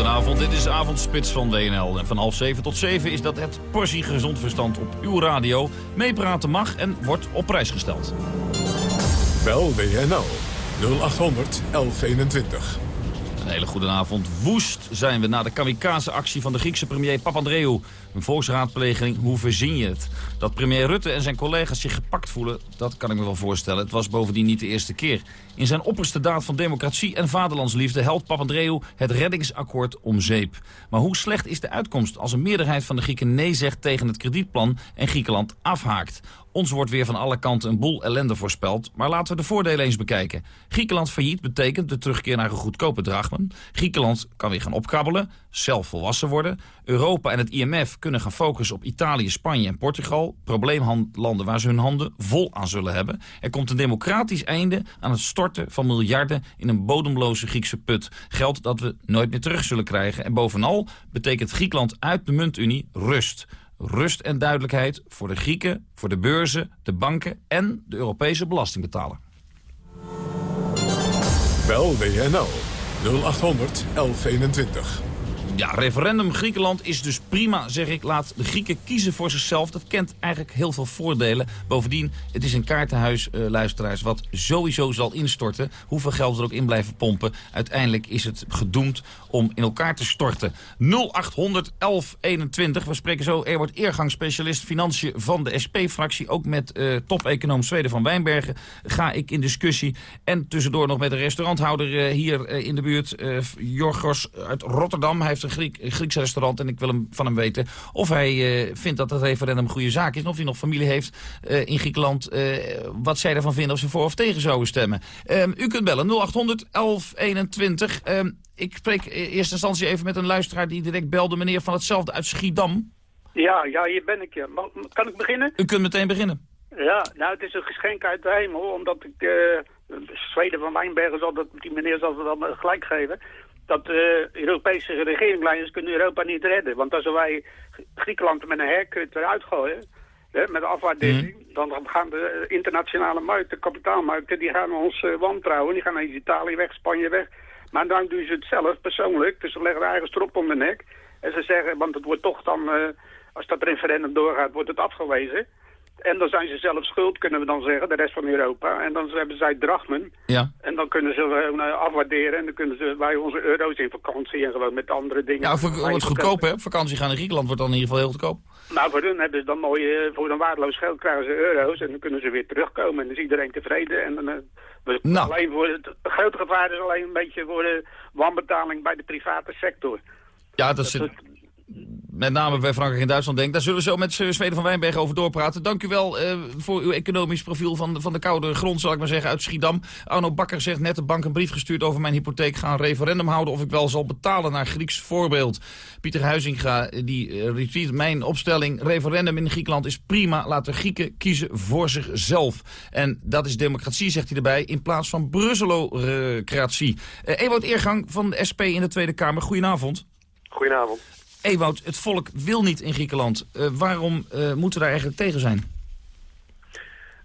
Goedenavond, dit is Avondspits van WNL. En van half 7 tot 7 is dat het portie gezond verstand op uw radio. Meepraten mag en wordt op prijs gesteld. Bel WNL 0800 1121. Een hele goede avond. Woest zijn we na de kamikaze-actie van de Griekse premier Papandreou. Een volksraadpleging, hoe verzin je het? Dat premier Rutte en zijn collega's zich gepakt voelen, dat kan ik me wel voorstellen. Het was bovendien niet de eerste keer. In zijn opperste daad van democratie en vaderlandsliefde helpt Papandreou het reddingsakkoord om zeep. Maar hoe slecht is de uitkomst als een meerderheid van de Grieken nee zegt tegen het kredietplan en Griekenland afhaakt? Ons wordt weer van alle kanten een boel ellende voorspeld, maar laten we de voordelen eens bekijken. Griekenland failliet betekent de terugkeer naar een goedkope drachmen. Griekenland kan weer gaan opkrabbelen, zelf volwassen worden. Europa en het IMF kunnen gaan focussen op Italië, Spanje en Portugal. Probleemlanden waar ze hun handen vol aan zullen hebben. Er komt een democratisch einde aan het storten van miljarden in een bodemloze Griekse put. Geld dat we nooit meer terug zullen krijgen. En bovenal betekent Griekenland uit de muntunie rust. Rust en duidelijkheid voor de Grieken, voor de beurzen, de banken en de Europese belastingbetaler. Bel WNL 0800 1121. Ja, referendum Griekenland is dus prima, zeg ik. Laat de Grieken kiezen voor zichzelf. Dat kent eigenlijk heel veel voordelen. Bovendien, het is een kaartenhuis, uh, luisteraars, wat sowieso zal instorten. Hoeveel geld er ook in blijven pompen. Uiteindelijk is het gedoemd om in elkaar te storten. 0800 1121. We spreken zo Ewart Eergang, specialist financiën van de SP-fractie. Ook met uh, top-econoom Zweden van Wijnbergen ga ik in discussie. En tussendoor nog met de restauranthouder uh, hier in de buurt, Jorgos uit Rotterdam. Hij heeft een, Griek, Grieks restaurant en ik wil hem, van hem weten of hij vindt dat het referendum een goede zaak is. En of hij nog familie heeft in Griekenland, wat zij ervan vinden of ze voor of tegen zouden stemmen. Ehm, u kunt bellen 0800 1121. Um, ik spreek in eerste instantie even met een luisteraar die direct belde, meneer van hetzelfde uit Schiedam. Ja, ja, hier ben ik. Kan ik beginnen? U kunt meteen beginnen. Ja, nou, het is een geschenk uit de hemel, omdat ik... Zweden van Wijnbergen zal dat, die meneer zal het dan gelijk geven... dat uh, Europese regeringsleiders kunnen Europa niet redden. Want als wij Griekenland met een herkut eruit gooien... Hè, met afwaardering, mm. dan gaan de internationale markten, kapitaalmarkten... die gaan ons uh, wantrouwen, die gaan naar Italië weg, Spanje weg... Maar dan doen ze het zelf persoonlijk. Dus ze leggen eigen strop om de nek. En ze zeggen, want het wordt toch dan, uh, als dat referendum doorgaat, wordt het afgewezen. En dan zijn ze zelf schuld, kunnen we dan zeggen, de rest van Europa. En dan hebben zij drachmen. Ja. En dan kunnen ze uh, afwaarderen en dan kunnen ze wij onze euro's in vakantie en gewoon met andere dingen. Ja, voor, wordt goedkoop hè? Vakantie gaan in Griekenland wordt dan in ieder geval heel goedkoop. Nou, voor hun hebben ze dan mooi, uh, voor een waardeloos geld krijgen ze euro's en dan kunnen ze weer terugkomen. En dan is iedereen tevreden. En dan, uh, nou. alleen voor het, grote gevaar is alleen een beetje voor de wanbetaling bij de private sector. Ja, dat is... Het, met name bij Frankrijk en Duitsland denk. Daar zullen we zo met Zweden van Wijnberg over doorpraten. Dank u wel uh, voor uw economisch profiel van van de koude grond, zal ik maar zeggen, uit Schiedam. Arno Bakker zegt net de bank een brief gestuurd over mijn hypotheek. Ga een referendum houden of ik wel zal betalen naar Grieks voorbeeld. Pieter Huizinga, die uh, retweet mijn opstelling. Referendum in Griekenland is prima. Laat de Grieken kiezen voor zichzelf. En dat is democratie, zegt hij erbij, in plaats van Brusselocratie. Uh, Ewout Eergang van de SP in de Tweede Kamer. Goedenavond. Goedenavond. Ewout, het volk wil niet in Griekenland. Uh, waarom uh, moeten we daar eigenlijk tegen zijn?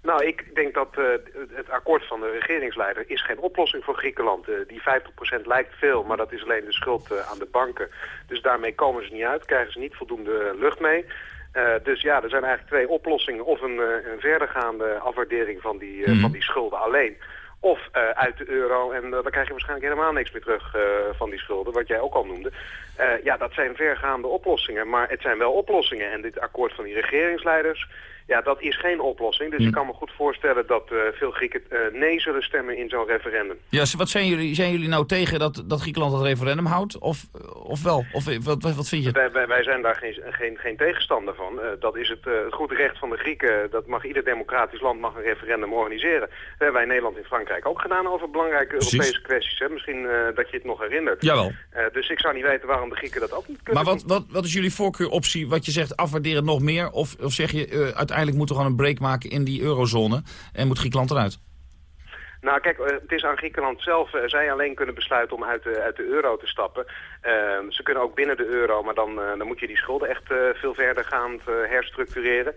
Nou, ik denk dat uh, het akkoord van de regeringsleider is geen oplossing voor Griekenland. die 50% lijkt veel, maar dat is alleen de schuld aan de banken. Dus daarmee komen ze niet uit, krijgen ze niet voldoende lucht mee. dus ja, er zijn eigenlijk twee oplossingen. Of een, een verdergaande afwaardering van die, mm. van die schulden alleen of uh, uit de euro. En dan krijg je waarschijnlijk helemaal niks meer terug uh, van die schulden, wat jij ook al noemde. ja, dat zijn vergaande oplossingen, maar het zijn wel oplossingen. En dit akkoord van die regeringsleiders ja, dat is geen oplossing. Dus ik hm. kan me goed voorstellen dat uh, veel Grieken uh, nee zullen stemmen in zo'n referendum. Ja, wat zijn jullie, zijn jullie nou tegen dat, dat Griekenland het referendum houdt? Of, of wel? Of wat, wat vind je? Wij, wij, wij zijn daar geen, geen, geen tegenstander van. Uh, dat is het, het goede recht van de Grieken. Dat mag ieder democratisch land mag een referendum organiseren. Dat hebben wij in Nederland en Frankrijk ook gedaan over belangrijke Precies. Europese kwesties. Hè? Misschien dat je het nog herinnert. Jawel. dus ik zou niet weten waarom de Grieken dat ook niet kunnen Maar wat, wat, wat is jullie voorkeuroptie? Wat je zegt, afwaarderen nog meer? Of, of zeg je uiteindelijk uiteindelijk moeten we gewoon een break maken in die eurozone en moet Griekenland eruit? Nou kijk, eh, het is aan Griekenland zelf. Uh, zij alleen kunnen besluiten om uit de, uit de euro te stappen. Uh, ze kunnen ook binnen de euro, maar dan, uh, dan moet je die schulden echt veel verder gaan herstructureren.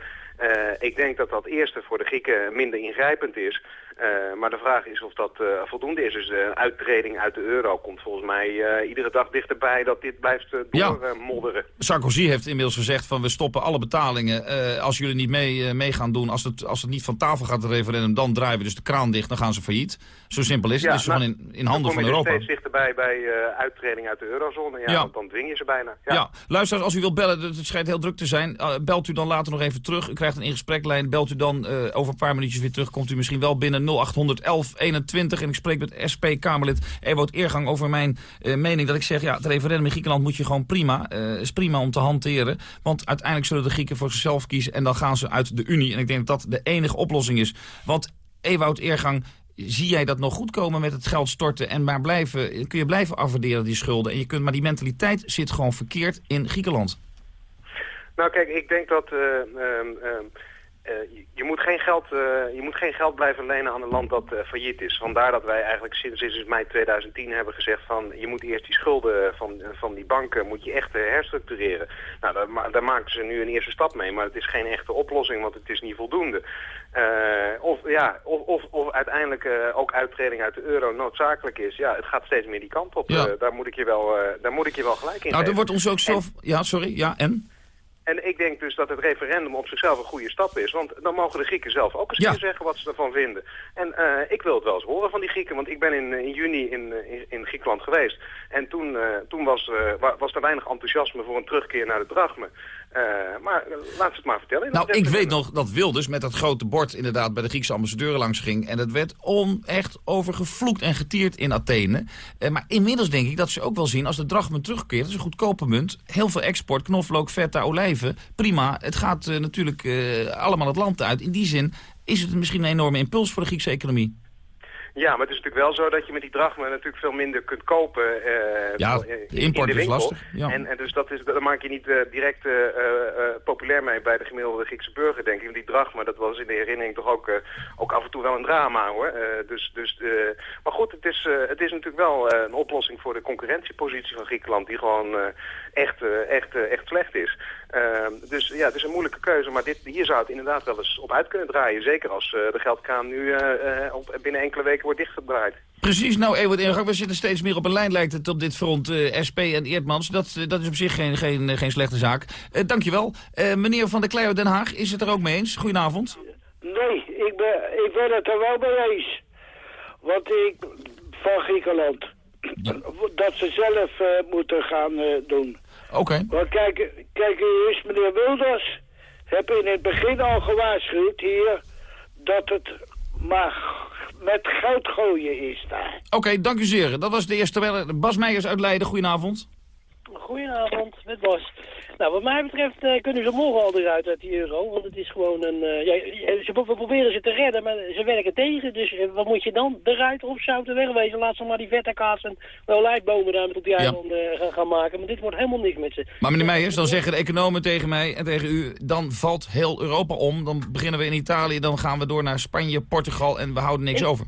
ik denk dat dat eerste voor de Grieken minder ingrijpend is. Uh, maar de vraag is of dat uh, voldoende is. Dus de uittreding uit de euro komt volgens mij uh, iedere dag dichterbij dat dit blijft doormodderen. Ja. Sarkozy heeft inmiddels gezegd van we stoppen alle betalingen. als jullie niet mee, mee gaan doen, als het, als het niet van tafel gaat het referendum, dan draaien we dus de kraan dicht, dan gaan ze failliet. Zo simpel is het. Ja, dus nou, gewoon in, in handen van Europa. Dan kom je steeds dichterbij bij uittreding uit de eurozone. Ja, ja. Want dan dwing je ze bijna. Ja, ja. luister, als u wilt bellen, het schijnt heel druk te zijn. belt u dan later nog even terug. U krijgt een ingespreklijst. Belt u dan over een paar minuutjes weer terug. Komt u misschien wel binnen 0800 21. En ik spreek met SP-Kamerlid Ewout Eergang over mijn uh, mening. Dat ik zeg, ja, het referendum in Griekenland moet je gewoon prima. Uh, is prima om te hanteren. Want uiteindelijk zullen de Grieken voor zichzelf kiezen. En dan gaan ze uit de Unie. En ik denk dat dat de enige oplossing is. Want Ewout Eergang, zie jij dat nog goed komen met het geld storten en maar blijven, kun je blijven afwaarderen die schulden. En je kunt, maar die mentaliteit zit gewoon verkeerd in Griekenland. Nou kijk, ik denk dat... Uh, uh, je, moet geen geld, uh, je moet geen geld blijven lenen aan een land dat uh, failliet is. Vandaar dat wij eigenlijk sinds, sinds mei 2010 hebben gezegd van... je moet eerst die schulden van, van die banken moet je echt herstructureren. Nou, daar, daar, maken ze nu een eerste stap mee, maar het is geen echte oplossing, want het is niet voldoende. of, ja, of, of, of uiteindelijk ook uittreding uit de euro noodzakelijk is. Ja, het gaat steeds meer die kant op. Ja. daar, moet ik je wel, daar moet ik je wel gelijk in Nou, er wordt ons ook zo... Ja, sorry, ja, en? En ik denk dus dat het referendum op zichzelf een goede stap is. Want dan mogen de Grieken zelf ook eens ja. zeggen wat ze ervan vinden. En uh, ik wil het wel eens horen van die Grieken. Want ik ben in, in juni in, in, in, Griekenland geweest. En toen, uh, toen was, uh, was er weinig enthousiasme voor een terugkeer naar de drachme. Maar laat ze het maar vertellen. Nou, ik weet nog dat Wilders met dat grote bord inderdaad bij de Griekse ambassadeur langs ging. En het werd on echt over gevloekt en getierd in Athene. maar inmiddels denk ik dat ze ook wel zien als de drachma terugkeert. Dat is een goedkope munt. Heel veel export, knoflook, feta, olijven. Prima. Het gaat natuurlijk allemaal het land uit. In die zin is het misschien een enorme impuls voor de Griekse economie. Ja, maar het is natuurlijk wel zo dat je met die drachma natuurlijk veel minder kunt kopen uh, ja, de import is lastig. Ja. En, en, dus dat is, daar maak je niet uh, direct uh, populair mee bij de gemiddelde Griekse burger, denk ik. Die drachma, dat was in de herinnering toch ook, ook af en toe wel een drama, hoor. dus, dus, maar goed, het is, het is natuurlijk wel een oplossing voor de concurrentiepositie van Griekenland, die gewoon echt, echt, echt slecht is. Ehm, dus ja, het is een moeilijke keuze, maar dit, hier zou het inderdaad wel eens op uit kunnen draaien. Zeker als de geldkraan nu op, binnen enkele weken wordt dichtgedraaid. Precies, nou Ewart Ingang, we zitten steeds meer op een lijn lijkt het op dit front uh, SP en Eertmans. Dat, uh, dat is op zich geen, geen, geen slechte zaak. Uh, dankjewel. meneer Van der Klei uit Den Haag, is het er ook mee eens? Goedenavond. Nee, ik ben, ik ben het er wel mee eens. Want ik, van Griekenland, dat ze zelf moeten gaan doen. Oké. Okay. Want kijk, kijk eens, meneer Wilders, heb in het begin al gewaarschuwd hier dat het maar met goud gooien is daar. Oké, dank u zeer. Dat was de eerste Bas Meijers uit Leiden. Goedenavond. Goedenavond, met Bas. Nou, wat mij betreft uh, kunnen ze morgen al eruit uit die euro. Want het is gewoon een... Uh, ja, ze proberen ze te redden, maar ze werken tegen. Dus uh, wat moet je dan? Eruit of zouten wegwezen? Laat ze maar die vette kaas en olijfbomen daar met op die eilanden gaan, gaan, maken. Maar dit wordt helemaal niks met ze. Maar meneer Meijers, dan zeggen de economen tegen mij en tegen u... dan valt heel Europa om. Dan beginnen we in Italië, dan gaan we door naar Spanje, Portugal en we houden niks over.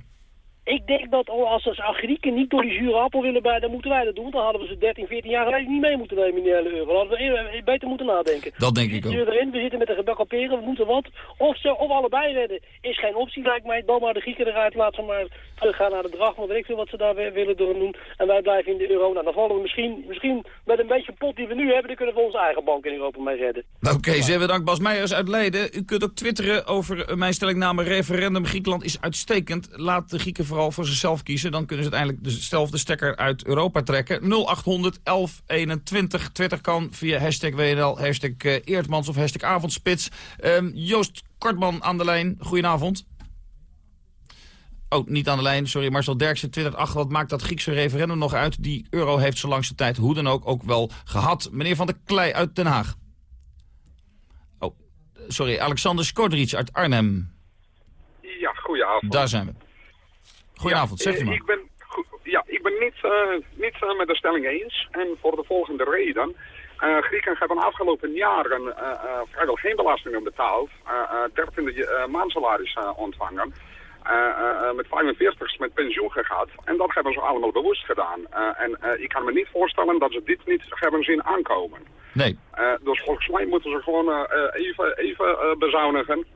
Ik denk dat als, als Grieken niet door die zure appel willen bij, dan moeten wij dat doen. Dan hadden we ze 13, 14 jaar geleden niet mee moeten nemen in die hele euro. Dan hadden we beter moeten nadenken. Dat denk ik ook. We erin, we zitten met een gebakken peren, we moeten wat. Of, ze, of allebei redden. Is geen optie, lijkt mij. Dan maar de Grieken eruit, laat ze maar teruggaan naar de drag. Want weet ik veel wat ze daar willen doen. En wij blijven in de euro. Nou, dan vallen we misschien, misschien met een beetje pot die we nu hebben, dan kunnen we onze eigen bank in Europa mee redden. Oké, okay, zeer bedankt Bas Meijers uit Leiden. U kunt ook twitteren over mijn stellingname referendum. Griekenland is uitstekend. Laat de Grieken vooral voor zichzelf kiezen dan kunnen ze uiteindelijk dezelfde stekker uit Europa trekken. 0800 1121. Twitter kan via hashtag WNL, hashtag uh, Eertmans of hashtag Avondspits. Um, Joost Kortman aan de lijn, goedenavond. Oh, niet aan de lijn, sorry. Marcel Derksen twittert, ach, wat maakt dat Griekse referendum nog uit? Die euro heeft zo langste tijd hoe dan ook ook wel gehad. Meneer Van der Klei uit Den Haag. Oh, sorry, Alexander Skodric uit Arnhem. Ja, goedenavond. Daar zijn we. Goedenavond, zegt u maar. Ik ben, ja, ik ben niet, uh, niet uh, met de stelling eens. En voor de volgende reden. Uh, Grieken hebben afgelopen jaren vrijwel geen belastingen betaald. 13 maandsalaris ontvangen. met 45 met pensioen gegaan. En dat hebben ze allemaal bewust gedaan. en ik kan me niet voorstellen dat ze dit niet hebben zien aankomen. Nee. dus volgens mij moeten ze gewoon even, even bezuinigen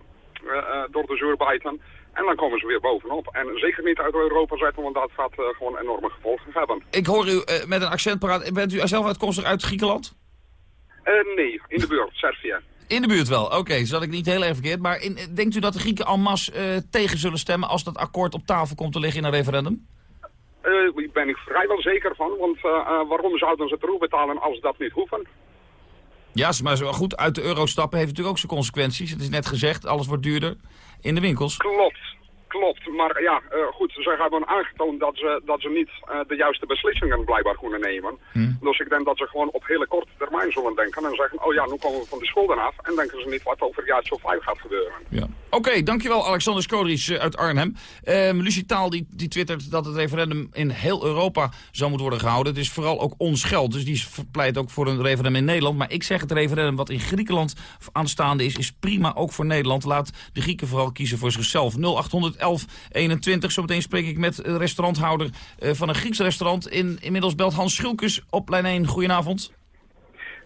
door de zuurbijten. En dan komen ze weer bovenop. En zeker niet uit Europa zetten, want dat gaat uh, gewoon enorme gevolgen hebben. Ik hoor u met een accent praten. Bent u zelf uitkomstig uit Griekenland? Nee, in de buurt, Servië. In de buurt wel, oké, okay, zat ik niet heel erg verkeerd. Maar in, denkt u dat de Grieken en masse tegen zullen stemmen als dat akkoord op tafel komt te liggen in een referendum? Daar ben ik vrijwel zeker van, want waarom zouden ze het betalen als ze dat niet hoeven? Ja, maar goed, uit de euro stappen heeft natuurlijk ook zijn consequenties. Het is net gezegd, alles wordt duurder in de winkels. Klopt, klopt. Maar ja, uh, goed, ze hebben aangetoond dat ze, dat ze niet uh, de juiste beslissingen blijkbaar kunnen nemen. Hm. Dus ik denk dat ze gewoon op hele korte termijn zullen denken en zeggen, oh ja, nu komen we van de schulden af. En denken ze niet wat over jaar zo vijf gaat gebeuren. Ja. Oké, okay, dankjewel Alexander Skodries uh, uit Arnhem. Um, Lucie Taal die, die twittert dat het referendum in heel Europa zou moeten worden gehouden. Het is vooral ook ons geld, dus die pleit ook voor een referendum in Nederland. Maar ik zeg het referendum wat in Griekenland aanstaande is, is prima ook voor Nederland. Laat de Grieken vooral kiezen voor zichzelf. 0811 21, zometeen spreek ik met de restauranthouder uh, van een Grieks restaurant. In, inmiddels belt Hans Schulkes op lijn 1. Goedenavond.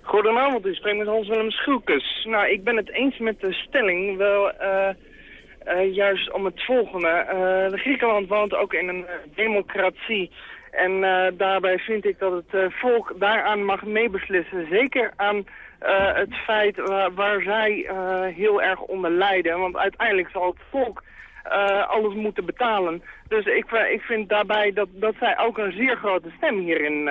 Goedenavond, ik spreek met Hans-Willem Schulkes. Nou, ik ben het eens met de stelling, wel uh, juist om het volgende. De Griekenland woont ook in een democratie. En daarbij vind ik dat het volk daaraan mag meebeslissen. Zeker aan het feit waar, waar zij heel erg onder lijden. Want uiteindelijk zal het volk alles moeten betalen. Dus ik, ik vind daarbij dat, dat zij ook een zeer grote stem hierin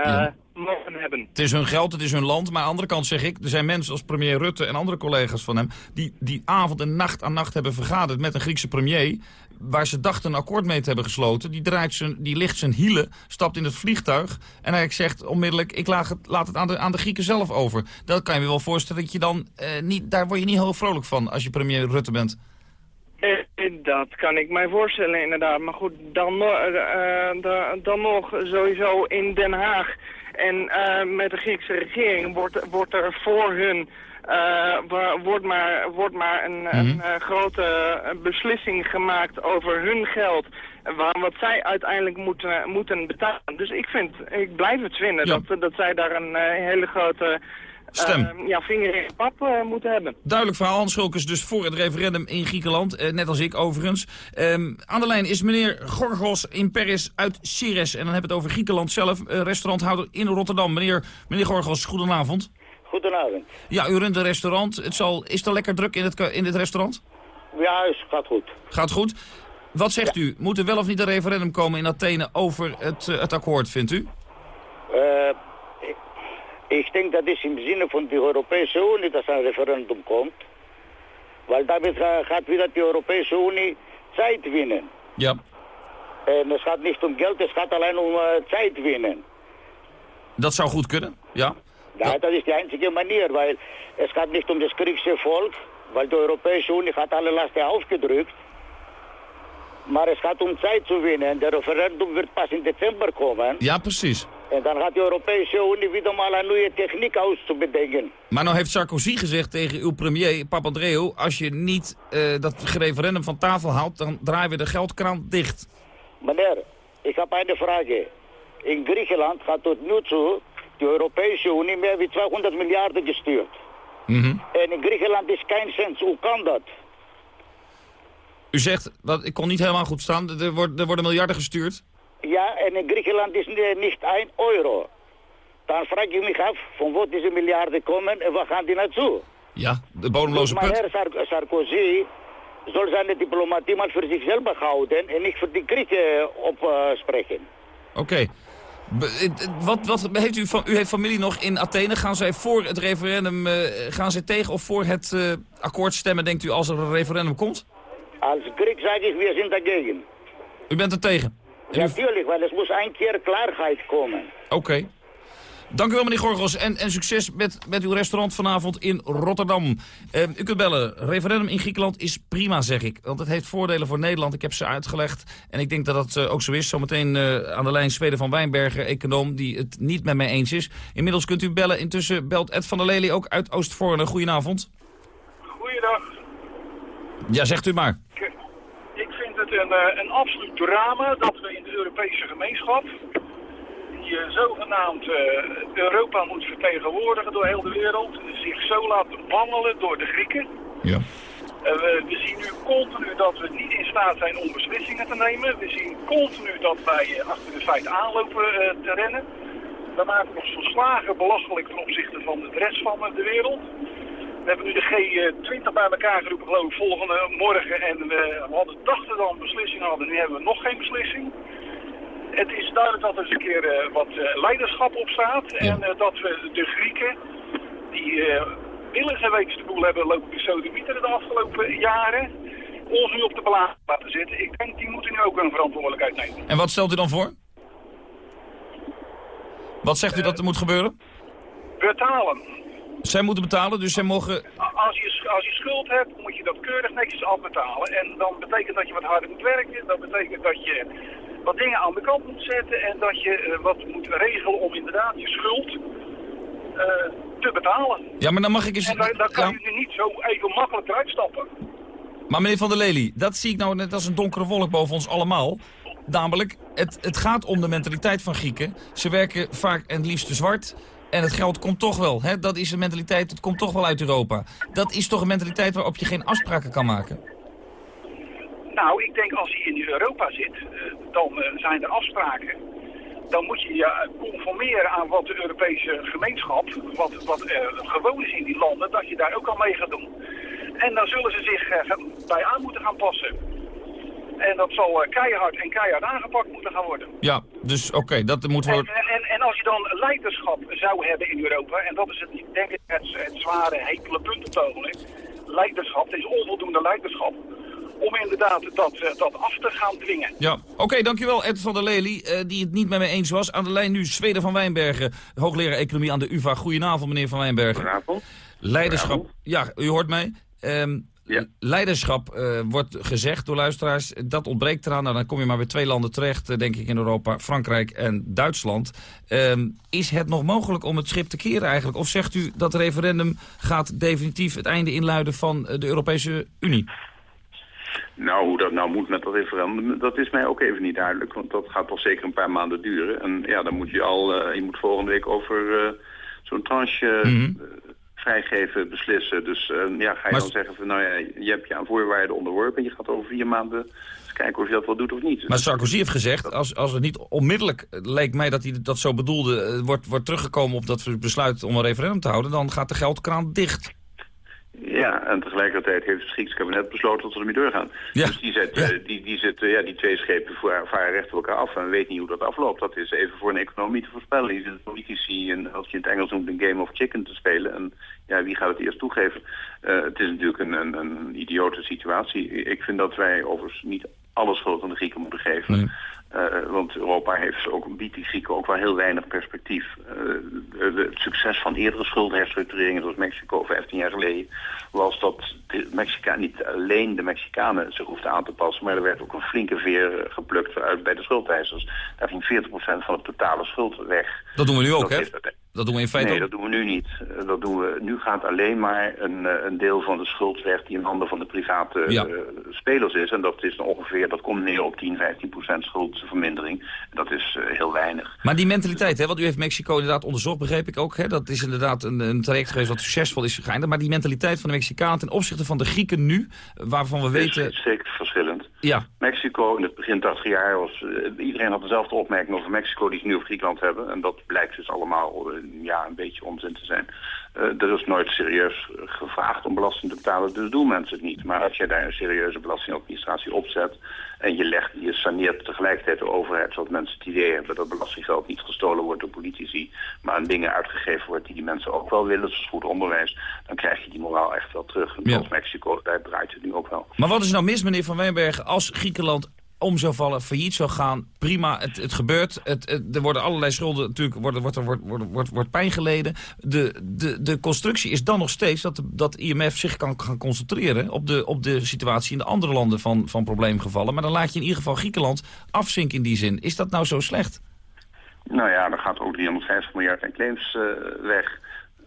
mogen hebben. Het is hun geld, het is hun land. Maar aan de andere kant zeg ik, er zijn mensen als premier Rutte en andere collega's van hem... die, die avond en nacht aan nacht hebben vergaderd met een Griekse premier... waar ze dachten een akkoord mee te hebben gesloten. Die, draait zijn, die ligt zijn hielen, stapt in het vliegtuig... en hij zegt onmiddellijk, ik laat het, laat het aan, de, aan de Grieken zelf over. Dat kan je me wel voorstellen dat je dan... Eh, niet, daar word je niet heel vrolijk van als je premier Rutte bent. Dat kan ik mij voorstellen, inderdaad. Maar goed, dan, da- dan nog sowieso in Den Haag en eh, met de Griekse regering wordt, wordt er voor hun... wordt maar, wordt maar een, een eh, grote beslissing gemaakt over hun geld... Waar, wat zij uiteindelijk moeten, moeten betalen. Dus ik vind, ik blijf het vinden dat, dat zij daar een hele grote Stem. eh, ja, vinger in pap eh, moeten hebben. Duidelijk verhaal. Hans dus voor het referendum in Griekenland. Eh, net als ik overigens. Ehm, aan de lijn is meneer Gorgos in Paris uit Sires. En dan hebben we het over Griekenland zelf. eh, restauranthouder in Rotterdam. Meneer, meneer Gorgos, goedenavond. Goedenavond. Ja, u runt een restaurant. Het zal, is het al lekker druk in het, in het restaurant? Ja, het gaat goed. Gaat goed. Wat zegt u? Moet er wel of niet een referendum komen in Athene over het, het akkoord, vindt u? Eh, ik, ik denk dat is in de zin van de Europese Unie dat er een referendum komt. Want daarmee ga- gaat weer de Europese Unie tijd winnen. Ja. En het gaat niet om geld, het gaat alleen om eh, tijd winnen. Dat zou goed kunnen, ja. Ja, dat is de einzige manier, weil het gaat niet om het Griekse volk, weil de Europese Unie gaat alle lasten afgedrukt. Maar het gaat om tijd te winnen en de referendum wordt pas in december komen. Ja, precies. En dan gaat de Europese Unie weer om een nieuwe techniek uit te bedenken. Maar nou heeft Sarkozy gezegd tegen uw premier, Papandreou... als je niet eh, dat referendum van tafel haalt, dan draaien we de geldkraan dicht. Meneer, ik heb een vraag. In Griekenland gaat tot nu toe de Europese Unie meer dan 200 miljard gestuurd. En in Griekenland is geen cent. Hoe kan dat? U zegt, dat, ik kon niet helemaal goed staan, er, wordt, er worden miljarden gestuurd. Ja, en in Griekenland is ni- niet 1 euro. Dan vraag ik me af van wat deze miljarden komen en waar gaan die naartoe? Ja, de bodemloze Dus put. Sar- Sarkozy zal zijn diplomatie maar voor zichzelf houden en niet voor die Grieken opspreken. Oké. Het- Wat, wat heeft u, van, u heeft familie nog in Athene. Gaan zij voor het referendum, eh, gaan zij tegen of voor het eh, akkoord stemmen, denkt u, als er een referendum komt? Als Griek zeg ik, we zijn dagegen. U bent er tegen? Ja, Natuurlijk, want het moet een keer klaarheid komen. Oké. Dank u wel, meneer Gorgos. En, en succes met, met uw restaurant vanavond in Rotterdam. Eh, u kunt bellen. Referendum in Griekenland is prima, zeg ik. Want het heeft voordelen voor Nederland. Ik heb ze uitgelegd. En ik denk dat dat eh, ook zo is. Zometeen eh, aan de lijn Zweden van Wijnbergen, econoom, die het niet met mij eens is. Inmiddels kunt u bellen. Intussen belt Ed van der Lely ook uit Oostvoorne. Goedenavond. Goeiedag. Ja, zegt u maar. Ik, vind het een, eh, een absoluut drama dat we in de Europese gemeenschap, die eh, zogenaamd eh, Europa moet vertegenwoordigen door heel de wereld, zich zo laten wandelen door de Grieken. Ja. We, we zien nu continu dat we niet in staat zijn om beslissingen te nemen. We zien continu dat wij achter de feiten aanlopen te rennen. We maken ons volslagen belachelijk ten opzichte van de rest van de wereld. We hebben nu de G20 bij elkaar geroepen, geloof ik, volgende morgen. En we hadden, dachten dan een beslissing hadden, nu hebben we nog geen beslissing. Het is duidelijk dat er eens een keer eh, wat eh, leiderschap op staat. En eh, dat we de Grieken, die eh willens en wetens de boel hebben lopen besodemieten de afgelopen jaren, ons nu op de belaag laten zitten. Ik denk, die moeten nu ook een verantwoordelijkheid nemen. En wat stelt u dan voor? Wat zegt u dat er moet gebeuren? Betalen. Zij moeten betalen, dus zij mogen... Als je, als je schuld hebt, moet je dat keurig netjes afbetalen. En dan betekent dat je wat harder moet werken. Dat betekent dat je wat dingen aan de kant moet zetten. En dat je eh, wat moet regelen om inderdaad je schuld eh, te betalen. Ja, maar dan mag ik eens... En daar, daar kan Ja. je nu niet zo even makkelijk eruit stappen. Maar meneer Van der Lely, dat zie ik nou net als een donkere wolk boven ons allemaal. Namelijk, het, het gaat om de mentaliteit van Grieken. Ze werken vaak en het liefst te zwart. En het geld komt toch wel. Hè? Dat is de mentaliteit, het komt toch wel uit Europa. Dat is toch een mentaliteit waarop je geen afspraken kan maken? Nou, ik denk als je in Europa zit, eh, dan eh, zijn er afspraken. Dan moet je je conformeren aan wat de Europese gemeenschap, wat, wat eh, gewoon is in die landen, dat je daar ook al mee gaat doen. En dan zullen ze zich eh, bij aan moeten gaan passen. En dat zal eh, keihard en keihard aangepakt moeten gaan worden. Ja, dus oké, dat moeten En, we... en, en als je dan leiderschap zou hebben in Europa, en dat is het, denk ik het, het zware, hekele punt op het ogenblik. Leiderschap, het is onvoldoende leiderschap om inderdaad dat, eh, dat af te gaan dwingen. Ja, oké, dankjewel Ed van der Lely, eh, die het niet met mij eens was. Aan de lijn nu Zweden van Wijnbergen, hoogleraar economie aan de UvA. Goedenavond, meneer van Wijnbergen. Goedenavond. Leiderschap, ja, u hoort mij. Leiderschap eh, wordt gezegd door luisteraars, dat ontbreekt eraan. Nou, dan kom je maar bij twee landen terecht, eh, denk ik, in Europa. Frankrijk en Duitsland. Ehm, is het nog mogelijk om het schip te keren eigenlijk? Of zegt u dat het referendum gaat definitief het einde inluiden van eh, de Europese Unie? Nou, hoe dat nou moet met dat referendum, dat is mij ook even niet duidelijk. Want dat gaat toch zeker een paar maanden duren. En ja, dan moet je al, je moet volgende week over zo'n tranche mhm vrijgeven beslissen. Dus uh, ja, ga je dan zeggen van nou ja, je hebt je aan voorwaarden onderworpen... en je gaat over vier maanden eens kijken of je dat wel doet of niet. Maar Sarkozy heeft gezegd, als, als het niet onmiddellijk... leek mij dat hij dat zo bedoelde, uh, wordt, wordt teruggekomen op dat besluit om een referendum te houden... dan gaat de geldkraan dicht. Ja, en tegelijkertijd heeft het Griekse kabinet besloten dat ze ermee doorgaan. Ja. Dus die, zet, ja. die, die, zit, ja, die twee schepen varen recht op elkaar af en we weten niet hoe dat afloopt. Dat is even voor een economie te voorspellen. Je zit politici, en als je in het Engels noemt, een game of chicken te spelen. En ja, wie gaat het eerst toegeven? Uh, het is natuurlijk een, een, een idiote situatie. Ik vind dat wij overigens niet alle schuld aan de Grieken moeten geven. Nee. Uh, want Europa heeft ook, biedt die Grieken ook wel heel weinig perspectief. Uh, het succes van eerdere schuldenherstructureringen, zoals Mexico 15 jaar geleden, was dat de Mexica, niet alleen de Mexicanen zich hoefden aan te passen, maar er werd ook een flinke veer geplukt uit bij de schuldeisers. Daar ging 40% van de totale schuld weg. Dat doen we nu ook, hè? Dat doen we in feite Nee, dat doen we nu niet. Dat doen we, nu gaat alleen maar een, een deel van de schuld weg die in handen van de private ja. uh, spelers is. En dat is ongeveer, dat komt neer op 10, 15 procent schuldvermindering. Dat is uh, heel weinig. Maar die mentaliteit, hè, want u heeft Mexico inderdaad onderzocht, begreep ik ook. Hè? Dat is inderdaad een, een traject geweest wat succesvol is gegaan. Maar die mentaliteit van de Mexicaan ten opzichte van de Grieken nu, waarvan we weten... Is zeker verschillend. Ja. Mexico in het begin 80 jaar was... Uh, iedereen had dezelfde opmerking over Mexico die ze nu over Griekenland hebben. En dat blijkt dus allemaal ja, een beetje onzin te zijn. Uh, er is nooit serieus gevraagd om belasting te betalen, dus doen mensen het niet. Maar als je daar een serieuze belastingadministratie opzet en je, legt, je saneert tegelijkertijd de overheid, zodat mensen het idee hebben dat belastinggeld niet gestolen wordt door politici, maar aan dingen uitgegeven wordt die die mensen ook wel willen, zoals goed onderwijs, dan krijg je die moraal echt wel terug. En ja. Mexico, daar draait het nu ook wel. Maar wat is nou mis, meneer Van Wijnberg, als Griekenland om zou vallen, failliet zou gaan. Prima, het, het gebeurt. Het, het, er worden allerlei schulden, natuurlijk wordt, wordt, wordt, wordt, wordt, wordt pijn geleden. De, de, de constructie is dan nog steeds dat, de, dat IMF zich kan gaan concentreren... op de, op de situatie in de andere landen van, van probleemgevallen. Maar dan laat je in ieder geval Griekenland afzinken in die zin. Is dat nou zo slecht? Nou ja, dan gaat ook 350 miljard aan claims uh, weg...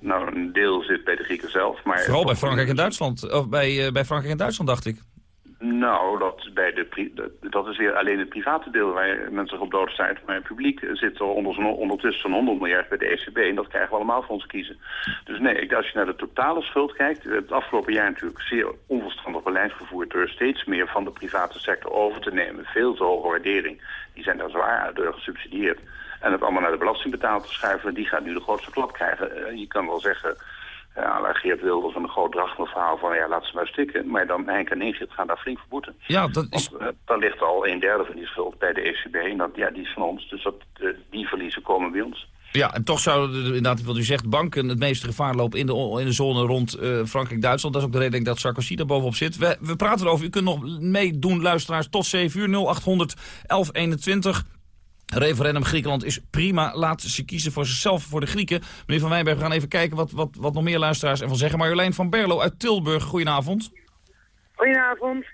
Nou, een deel zit bij de Grieken zelf. Maar Vooral bij Frankrijk en Duitsland. Of bij, uh, bij Frankrijk en Duitsland, dacht ik. Nou, dat, bij de, dat is weer alleen het private deel waar mensen op dood zijn. Maar het publiek zit er onder, ondertussen zo'n 100 miljard bij de ECB. En dat krijgen we allemaal voor ons kiezen. Dus nee, als je naar de totale schuld kijkt... Het afgelopen jaar natuurlijk zeer onverstandig beleid gevoerd... door steeds meer van de private sector over te nemen. Veel te hoge waardering. Die zijn daar zwaar door gesubsidieerd. En het allemaal naar de belastingbetaler te schuiven... die gaat nu de grootste klap krijgen. je kan wel zeggen uh, Geert Wilders een groot verhaal van ja, laat ze maar stikken. Maar dan Henk en Ingrid gaan daar flink voor boeten. Ja, dat is... Want, uh, dan ligt al een derde van die schuld bij de ECB. En dat, ja, die is van ons. Dus dat, uh, die verliezen komen bij ons. Ja, en toch zouden inderdaad, wat u zegt, banken het meeste gevaar lopen in de, in de zone rond uh, Frankrijk-Duitsland. Dat is ook de reden dat Sarkozy daar bovenop zit. We, we praten erover. U kunt nog meedoen, luisteraars, tot 7 uur 0800 1121. Referendum Griekenland is prima. Laat ze kiezen voor zichzelf, voor de Grieken. Meneer Van Wijnberg, we gaan even kijken wat, wat, wat nog meer luisteraars ervan zeggen. Marjolein van Berlo uit Tilburg, goedenavond. Goedenavond,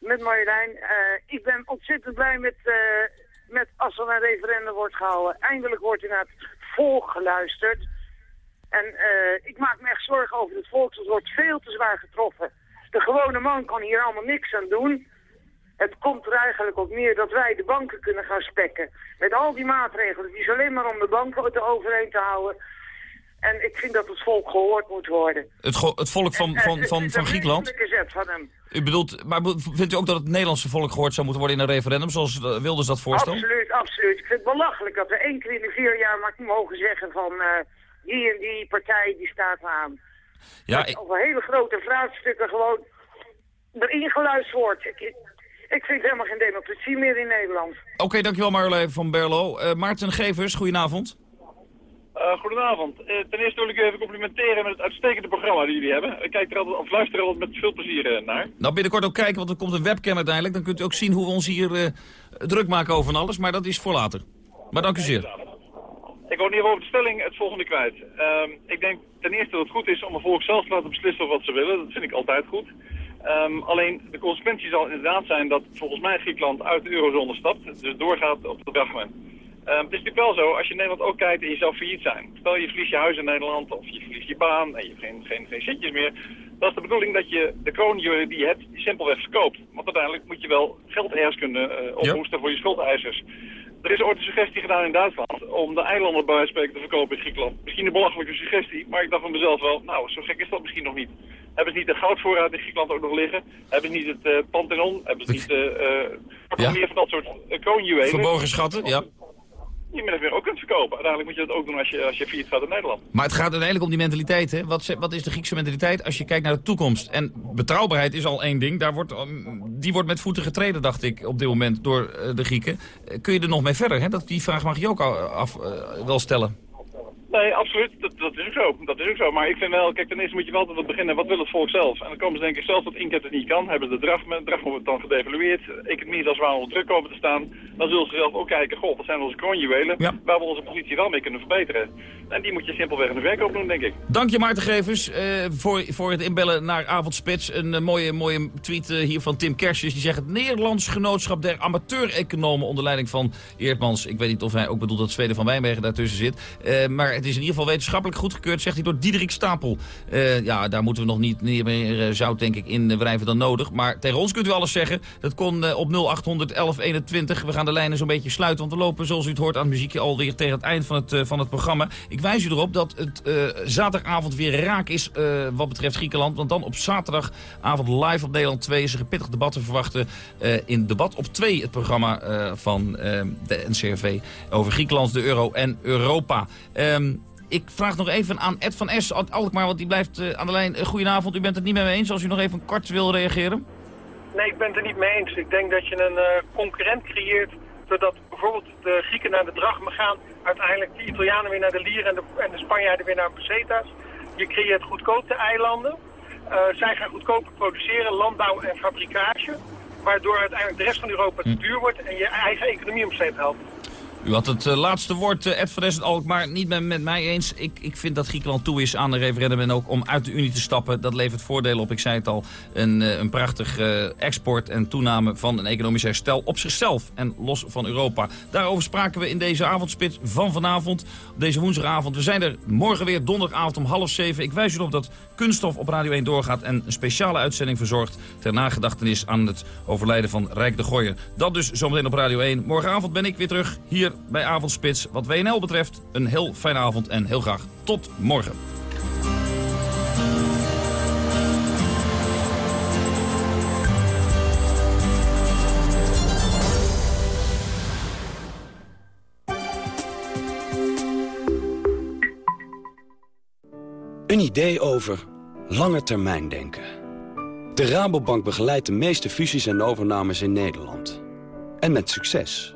met Marjolein. Uh, ik ben ontzettend blij met, uh, met als er een referendum wordt gehouden. Eindelijk wordt er het volk geluisterd. En uh, ik maak me echt zorgen over het volk. Het wordt veel te zwaar getroffen. De gewone man kan hier allemaal niks aan doen. Het komt er eigenlijk op neer dat wij de banken kunnen gaan spekken. Met al die maatregelen. Die is alleen maar om de banken te overeen te houden. En ik vind dat het volk gehoord moet worden. Het, het volk van, en, van, van, van Griekenland? zet van hem. U bedoelt, maar vindt u ook dat het Nederlandse volk gehoord zou moeten worden in een referendum, zoals Wilders dat voorstelt? Absoluut, absoluut. Ik vind het belachelijk dat we één keer in de vier jaar maar mogen zeggen van uh, die en die partij die staat aan. Ja, dat ik... over hele grote vraagstukken gewoon erin geluisterd wordt. Ik, ik vind helemaal geen democratie meer in Nederland. Oké, okay, dankjewel Marjolein van Berlo. Uh, Maarten Gevers, goedenavond. Uh, goedenavond. Uh, ten eerste wil ik u even complimenteren met het uitstekende programma dat jullie hebben. Ik kijk er altijd, of luister er altijd met veel plezier naar. Nou, binnenkort ook kijken, want er komt een webcam uiteindelijk. Dan kunt u ook zien hoe we ons hier druk maken over van alles. Maar dat is voor later. Maar dank u zeer. Ik wil niet over de stelling het volgende kwijt. Ehm, ik denk ten eerste dat het goed is om een volk zelf te laten beslissen wat ze willen. Dat vind ik altijd goed. Um, alleen de consequentie zal inderdaad zijn dat volgens mij Griekenland uit de eurozone stapt. Dus doorgaat op de drachma. Um, het is natuurlijk wel zo, als je in Nederland ook kijkt en je zou failliet zijn. Stel je verliest je huis in Nederland of je verliest je baan en je hebt geen, geen, geen centjes meer. Dat is de bedoeling dat je de kroonjuwelen die je hebt simpelweg verkoopt. Want uiteindelijk moet je wel geld ergens kunnen uh, ophoesten voor je schuldeisers. Er is ooit een suggestie gedaan in Duitsland om de eilanden bij wijze spreken te verkopen in Griekenland. Misschien een belachelijke suggestie, maar ik dacht van mezelf wel, nou, zo gek is dat misschien nog niet. Hebben ze niet de goudvoorraad in Griekenland ook nog liggen? Hebben ze niet het uh, Pantheon? Hebben ze niet uh, ja. meer van dat soort uh? Verborgen schatten, ja je of meer ook kunt verkopen. Uiteindelijk moet je dat ook doen als je, als je gaat in Nederland. Maar het gaat uiteindelijk om die mentaliteit. Hè? Wat, wat is de Griekse mentaliteit als je kijkt naar de toekomst? En betrouwbaarheid is al één ding. Daar wordt, um, die wordt met voeten getreden, dacht ik, op dit moment door uh, de Grieken. Uh, kun je er nog mee verder? Hè? Dat, die vraag mag je ook af, uh, wel stellen. Nee, absoluut. Dat, dat, is ook zo. Dat is ook zo. Maar ik vind wel, kijk, ten eerste moet je wel altijd wat beginnen. Wat wil het volk zelf? En dan komen ze denk ik zelf dat Inket het niet kan. Hebben ze de drachme, drachme wordt dan gedevalueerd. Economie als we onder druk komen te staan. Dan zullen ze zelf ook kijken, goh, dat zijn onze kroonjuwelen. Ja. Waar we onze positie wel mee kunnen verbeteren. En die moet je simpelweg in de verkoop doen, denk ik. Dank je Maarten Grevers uh, voor, voor het inbellen naar Avondspits. Een uh, mooie, mooie tweet uh, hier van Tim Kersjes. Die zegt het Nederlands Genootschap der Amateur-Economen onder leiding van Eerdmans. Ik weet niet of hij ook bedoelt dat Zweden van Wijnbergen daartussen zit. maar het is in ieder geval wetenschappelijk goedgekeurd, zegt hij, door Diederik Stapel. ja, daar moeten we nog niet meer zout, denk ik, in wrijven dan nodig. Maar tegen ons kunt u alles zeggen. Dat kon op 0800 1121. We gaan de lijnen zo'n beetje sluiten, want we lopen, zoals u het hoort, aan het muziekje alweer tegen het eind van het, van het programma. Ik wijs u erop dat het zaterdagavond weer raak is wat betreft Griekenland. Want dan op zaterdagavond live op Nederland 2 is er een pittig debat te verwachten. In Debat op 2, het programma van de NCRV over Griekenland, de euro en Europa. Um, ik vraag nog even aan Ed van S. Alkmaar, want die blijft aan de lijn. Goedenavond, u bent het niet met me eens als u nog even kort wil reageren? Nee, ik ben het er niet mee eens. Ik denk dat je een concurrent creëert doordat bijvoorbeeld de Grieken naar de drachme gaan, uiteindelijk de Italianen weer naar de lier en de, en de Spanjaarden weer naar pesetas. Je creëert goedkoopte eilanden. Uh, zij gaan goedkoper produceren, landbouw en fabrikage. Waardoor uiteindelijk de rest van Europa te hm. duur wordt en je eigen economie om zeep helpt. U had het uh, laatste woord, uh, Ed van Dessen Alkmaar, niet met, mij eens. Ik, ik vind dat Griekenland toe is aan een referendum en ook om uit de Unie te stappen. Dat levert voordelen op, ik zei het al, een, uh, een prachtig export en toename van een economisch herstel op zichzelf en los van Europa. Daarover spraken we in deze avondspits van vanavond, op deze woensdagavond. We zijn er morgen weer, donderdagavond om half zeven. Ik wijs u erop dat Kunststof op Radio 1 doorgaat en een speciale uitzending verzorgt ter nagedachtenis aan het overlijden van Rijk de Gooier. Dat dus zometeen op Radio 1. Morgenavond ben ik weer terug hier bij Avondspits. Wat WNL betreft, een heel fijne avond en heel graag tot morgen. Een idee over lange termijn denken. De Rabobank begeleidt de meeste fusies en overnames in Nederland. En met succes.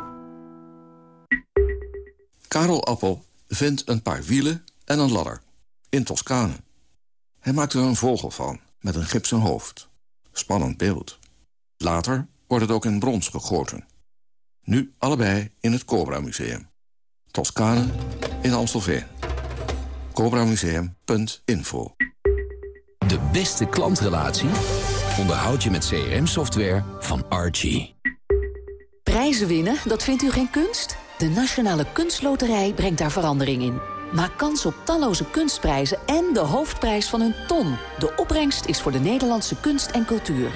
Karel Appel vindt een paar wielen en een ladder. In Toscane. Hij maakt er een vogel van, met een gipsen hoofd. Spannend beeld. Later wordt het ook in brons gegoten. Nu allebei in het Cobra Museum. Toscane in Amstelveen. CobraMuseum.info De beste klantrelatie onderhoud je met CRM-software van Archie. Prijzen winnen, dat vindt u geen kunst? De Nationale Kunstloterij brengt daar verandering in. Maak kans op talloze kunstprijzen en de hoofdprijs van een ton. De opbrengst is voor de Nederlandse kunst en cultuur.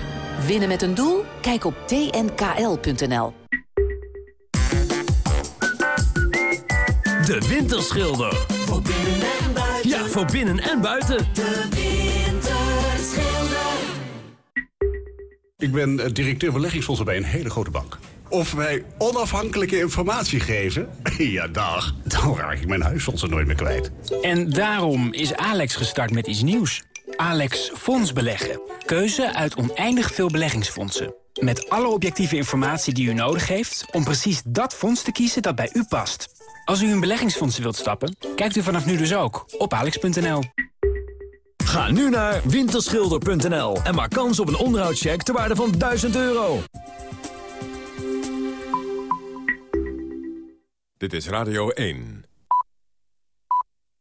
Winnen met een doel? Kijk op tnkl.nl. De Winterschilder. Voor binnen en buiten. Ja, voor binnen en buiten. De Winterschilder. Ik ben eh, directeur beleggingsfondsen bij een hele grote bank. Of wij onafhankelijke informatie geven? Ja, dag. Dan raak ik mijn huisfondsen nooit meer kwijt. En daarom is Alex gestart met iets nieuws. Alex Fonds Beleggen. Keuze uit oneindig veel beleggingsfondsen. Met alle objectieve informatie die u nodig heeft... om precies dat fonds te kiezen dat bij u past. Als u in beleggingsfondsen wilt stappen, kijkt u vanaf nu dus ook op alex.nl. Ga nu naar winterschilder.nl en maak kans op een onderhoudscheck ter waarde van 1000 euro. Dit is Radio 1.